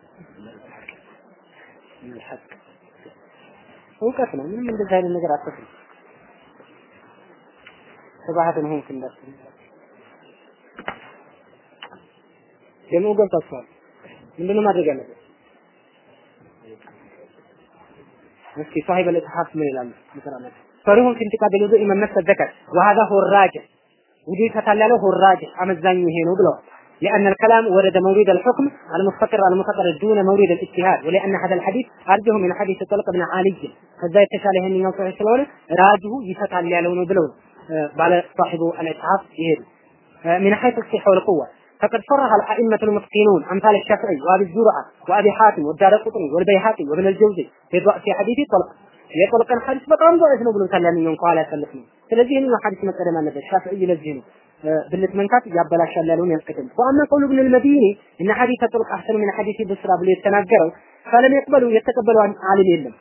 من الحق እውቀት ነው። ምንም እንደዚህ አይነት ነገር አትፍሪ። ስብሐትን ሆንክ እንዳትል ደግሞ ገብታችኋል። ምንድነው ማድረግ ያለበት? እስኪ صاحب الاتحاف ምን ይላሉ? ምክራለ ፈሪሁን ፊንቲቃ በለዶ ኢመመት ተዘከር وهذا هو الراجح ውዲ ይፈታል ያለው هو الراجح አመዛኙ ይሄ ነው ብለዋል። لأن الكلام ورد مورد الحكم المستقر المستقر دون مورد الاجتهاد ولأن هذا الحديث أرجه من حديث طلق بن علي ከዛ የተሻለ ይሄንኛው ሰው ስለሆነ ራጅሁ ይፈታል ያለው ነው ብለው ባለ صاحب الاتحاف ይሄዱ من حيث الصحة والقوة فقد صرح الأئمة المتقنون أمثال الشافعي وأبي الزرعة وأبي حاتم والدار قطني والبيهقي وابن الجوزي في في حديث طلق የጠልቀን ሐዲስ በጣም ضعيف ነው ብሎታል ያንኛው እንኳን አላሰልፍም ስለዚህ ይህንኛው ሐዲስ መቀደም አለበት ሻፊዒ ለዚህ ነው ብልት መንካት ያበላሻል ያለውን ያስቀድም ወአማ ቀውሉ ብን አልመዲኒ እነ ሐዲስ ጥልቅ አህሰኑ ምን ሐዲስ ብስራ ብሎ የተናገረው ፈለም የቅበሉ የተቀበለው ዓሊም የለም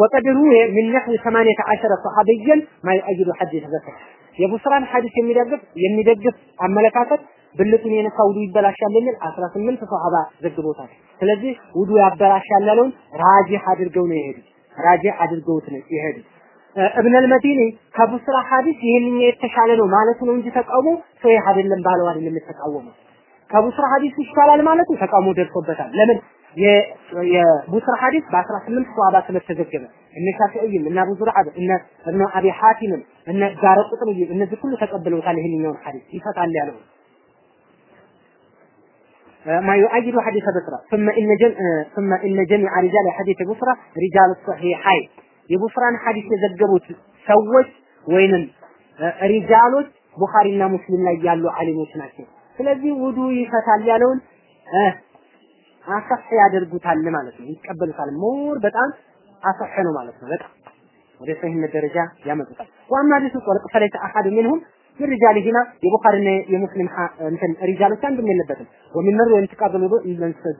وقد روي من نحو 18 صحابيا ما يؤيد حديث ذكر የቡስራን ሐዲስ የሚደግፍ የሚደግፍ አመለካከት ብልቱን የነካ ውዱ ይበላሻል የሚል 18 ሷሃባ ዘግቦታል። ስለዚህ ውዱ ያበላሻል ያለውን ራጂህ አድርገው ነው የሄዱት። ራጂህ አድርገውት ነው የሄዱት። እብን አልመዲኒ ከቡስራ ሐዲስ ይህን የተሻለ ነው ማለቱ ነው እንጂ ተቃውሞ ሶሒህ አይደለም ባለው አይደለም የተቃወመው። ከቡስራ ሐዲስ ይሻላል ማለቱ ተቃውሞ ደርሶበታል። ለምን የቡስራ ሐዲስ በ18 ሷሃባ ስለተዘገበ እነ ሻፊዒም እነ አቡ ዙርዓ እነ እብነ አቢ ሐቲምም እነ ዳረቁጥኒ እነዚህ ሁሉ ተቀብለውታል። ይህንኛውን ሐዲስ ይፈታል ያለው ما يؤيد حديث بصرة ثم إن جم... ثم إن جميع رجال حديث بصرة رجال الصحيحين የቡስራን ሐዲስ የዘገቡት ሰዎች ወይንም ሪጃሎች ቡኻሪና ሙስሊም ላይ ያሉ አሊሞች ናቸው። ስለዚህ ውዱ ይፈታል ያለውን አሰህ ያደርጉታል ማለት ነው፣ ይቀበሉታል። ሞር በጣም አሰህ ነው ማለት ነው። በጣም ወደ ሰሂህነት ደረጃ ያመጡታል። ዋና ሐዲሱ ጠልቅ ፈለይተ አሐዱ ሚንሁም ምን ሪጃል ሂና የቡኻሪና የሙስሊም እንትን ሪጃሎች አንዱም የለበትም። ወሚን መር ወይም ተቃበሉ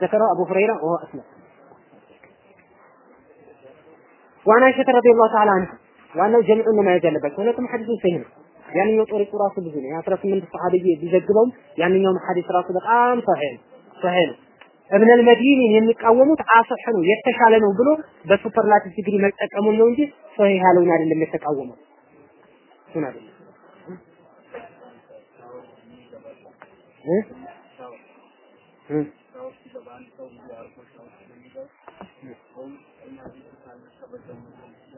ዘከረ አቡ ሁረይራ ወ አስመ ዋና ሸተ ረዲየላሁ ተዓላ አንሁ ዋናው ጀምዑን ነው መያዝ ያለባቸው። ሁለቱም ሐዲሱ ሰሂህ ነው። ያንኛው ጦሪቁ ራሱ ብዙ ነው። የአስራ ስምንት ሰሐቢይ ቢዘግበውም ያንኛውም ሐዲስ ራሱ በጣም ሰሂህ ነው። ሰሂህ ነው። እብን አልመዲኒን የሚቃወሙት አሰህ ነው የተሻለ ነው ብሎ በሱፐርላቲቭ ዲግሪ መጠቀሙን ነው እንጂ ሰሂህ ያለውን አይደለም የተቃወመው። እሱን አይደለም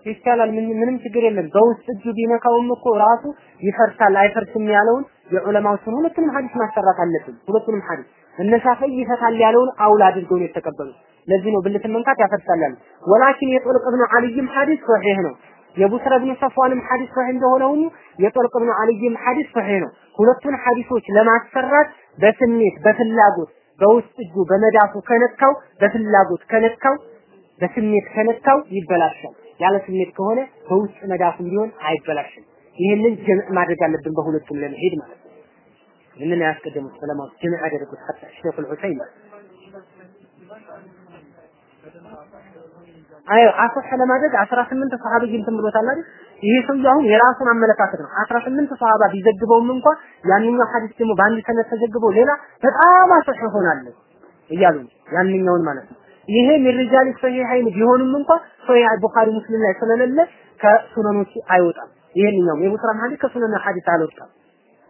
ይቻላል። ምንም ችግር የለም። በውስጥ እጁ ቢነካውም እኮ ራሱ ይፈርሳል አይፈርስም ያለውን የዑለማዎችን ሁለቱንም ሐዲስ ማሰራት አለብን። ሁለቱንም ሐዲስ እነሳፈይ ይፈታል ያለውን አውል አድርገው ነው የተቀበሉት። ለዚህ ነው ብልትን መንካት ያፈርሳል ያሉት። ወላኪን የጦልቅ ብኑ አልይም ሐዲስ ሶሒህ ነው። የቡስረ ብኑ ሰፍዋንም ሐዲስ ሶሒህ እንደሆነ ሁሉ የጦልቅ ብኑ አልይም ሐዲስ ሶሒህ ነው። ሁለቱን ሐዲሶች ለማሰራት በስሜት በፍላጎት በውስጥ እጁ በመዳፉ ከነካው በፍላጎት ከነካው በስሜት ከነካው ይበላሻል። ያለ ስሜት ከሆነ በውስጥ መዳፉም ቢሆን አይበላሽም። ይህንን ጀምዕ ማድረግ አለብን በሁለቱም ለመሄድ ማለት ነው። ይህንን ያስቀደሙት ዑለማዎች ጀምዕ ያደረጉት ሐታ ሼኹ ዑሰይም አይ ለማድረግ 18 ሰሃቢ እንትን ብሎታል አይደል? ይሄ ሰውዬው አሁን የራሱን አመለካከት ነው። 18 ሰሃባ ቢዘግበውም እንኳን ያንኛው ሐዲስ ደግሞ በአንድ ሰነድ ተዘግበው ሌላ በጣም አሰህ ይሆናል እያሉ ያንኛውን ማለት ነው። ይሄ ሚርጃል ሰሂሃይን ቢሆንም እንኳን ሶሂህ ቡኻሪ ሙስሊም ላይ ስለሌለ ከሱነኖች አይወጣም። ይሄንኛው የቡስራን ሐዲስ ከሱነን ሐዲስ አልወጣም።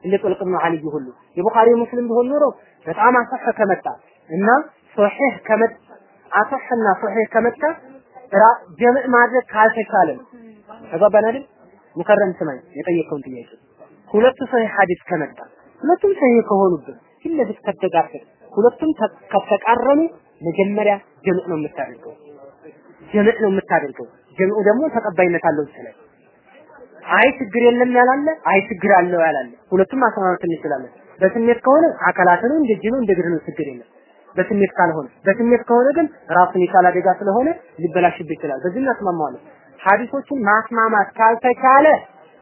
እንደ ጦልቅ ብኑ አልይ ሁሉ የቡኻሪ ሙስሊም ቢሆን ኖሮ በጣም አሰህ ከመጣ እና ሶሂህ ከመጣ አሰህና ሶሂህ ከመጣ ጀምዕ ማድረግ ካልተቻለ ተባባን አይደል? ሙከረም ስማኝ የጠየቀውን ጥያቄ ሁለቱ ሶሂህ ሐዲስ ከመጣ ሁለቱም ሰሂህ ከሆኑብን ፊት ለፊት ከተጋፈጥ ሁለቱም ከተቃረኑ መጀመሪያ ጀምዕ ነው የምታደርገው። ጀምዕ ነው የምታደርገው። ጀምዑ ደግሞ ተቀባይነት አለው ስለ አይ ችግር የለም ያላለ አይ ችግር አለው ያላለ ሁለቱም ማስማማት እንችላለን። በስሜት ከሆነ አካላት ነው እንደ እጅ ነው እንደ እግር ነው ችግር የለም። በስሜት ካልሆነ በስሜት ከሆነ ግን ራሱን የቻለ አደጋ ስለሆነ ሊበላሽብህ ይችላል። በዚህ እናስማማዋለን። ሐዲሶችን ማስማማት ካልተቻለ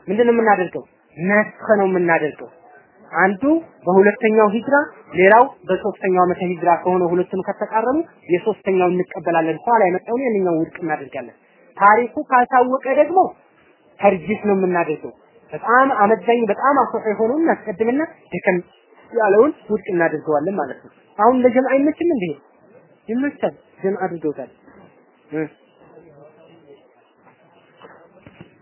ምንድን ነው የምናደርገው? ነስኽ ነው የምናደርገው። አንዱ በሁለተኛው ሂጅራ ሌላው በሶስተኛው ዓመተ ሂጅራ ከሆነ ሁለቱም ከተቃረኑ የሶስተኛው እንቀበላለን። ኋላ የመጣውን ያንኛው ውድቅ እናደርጋለን። ታሪኩ ካልታወቀ ደግሞ ተርጂስ ነው የምናደርገው። በጣም አመዛኝ በጣም አሶሕ የሆነውን እናስቀድምና ደከም ያለውን ውድቅ እናደርገዋለን ማለት ነው። አሁን ለጀምዓ አይመችም እንዴ? ይመቻል። ጀምዓ አድርገውታል።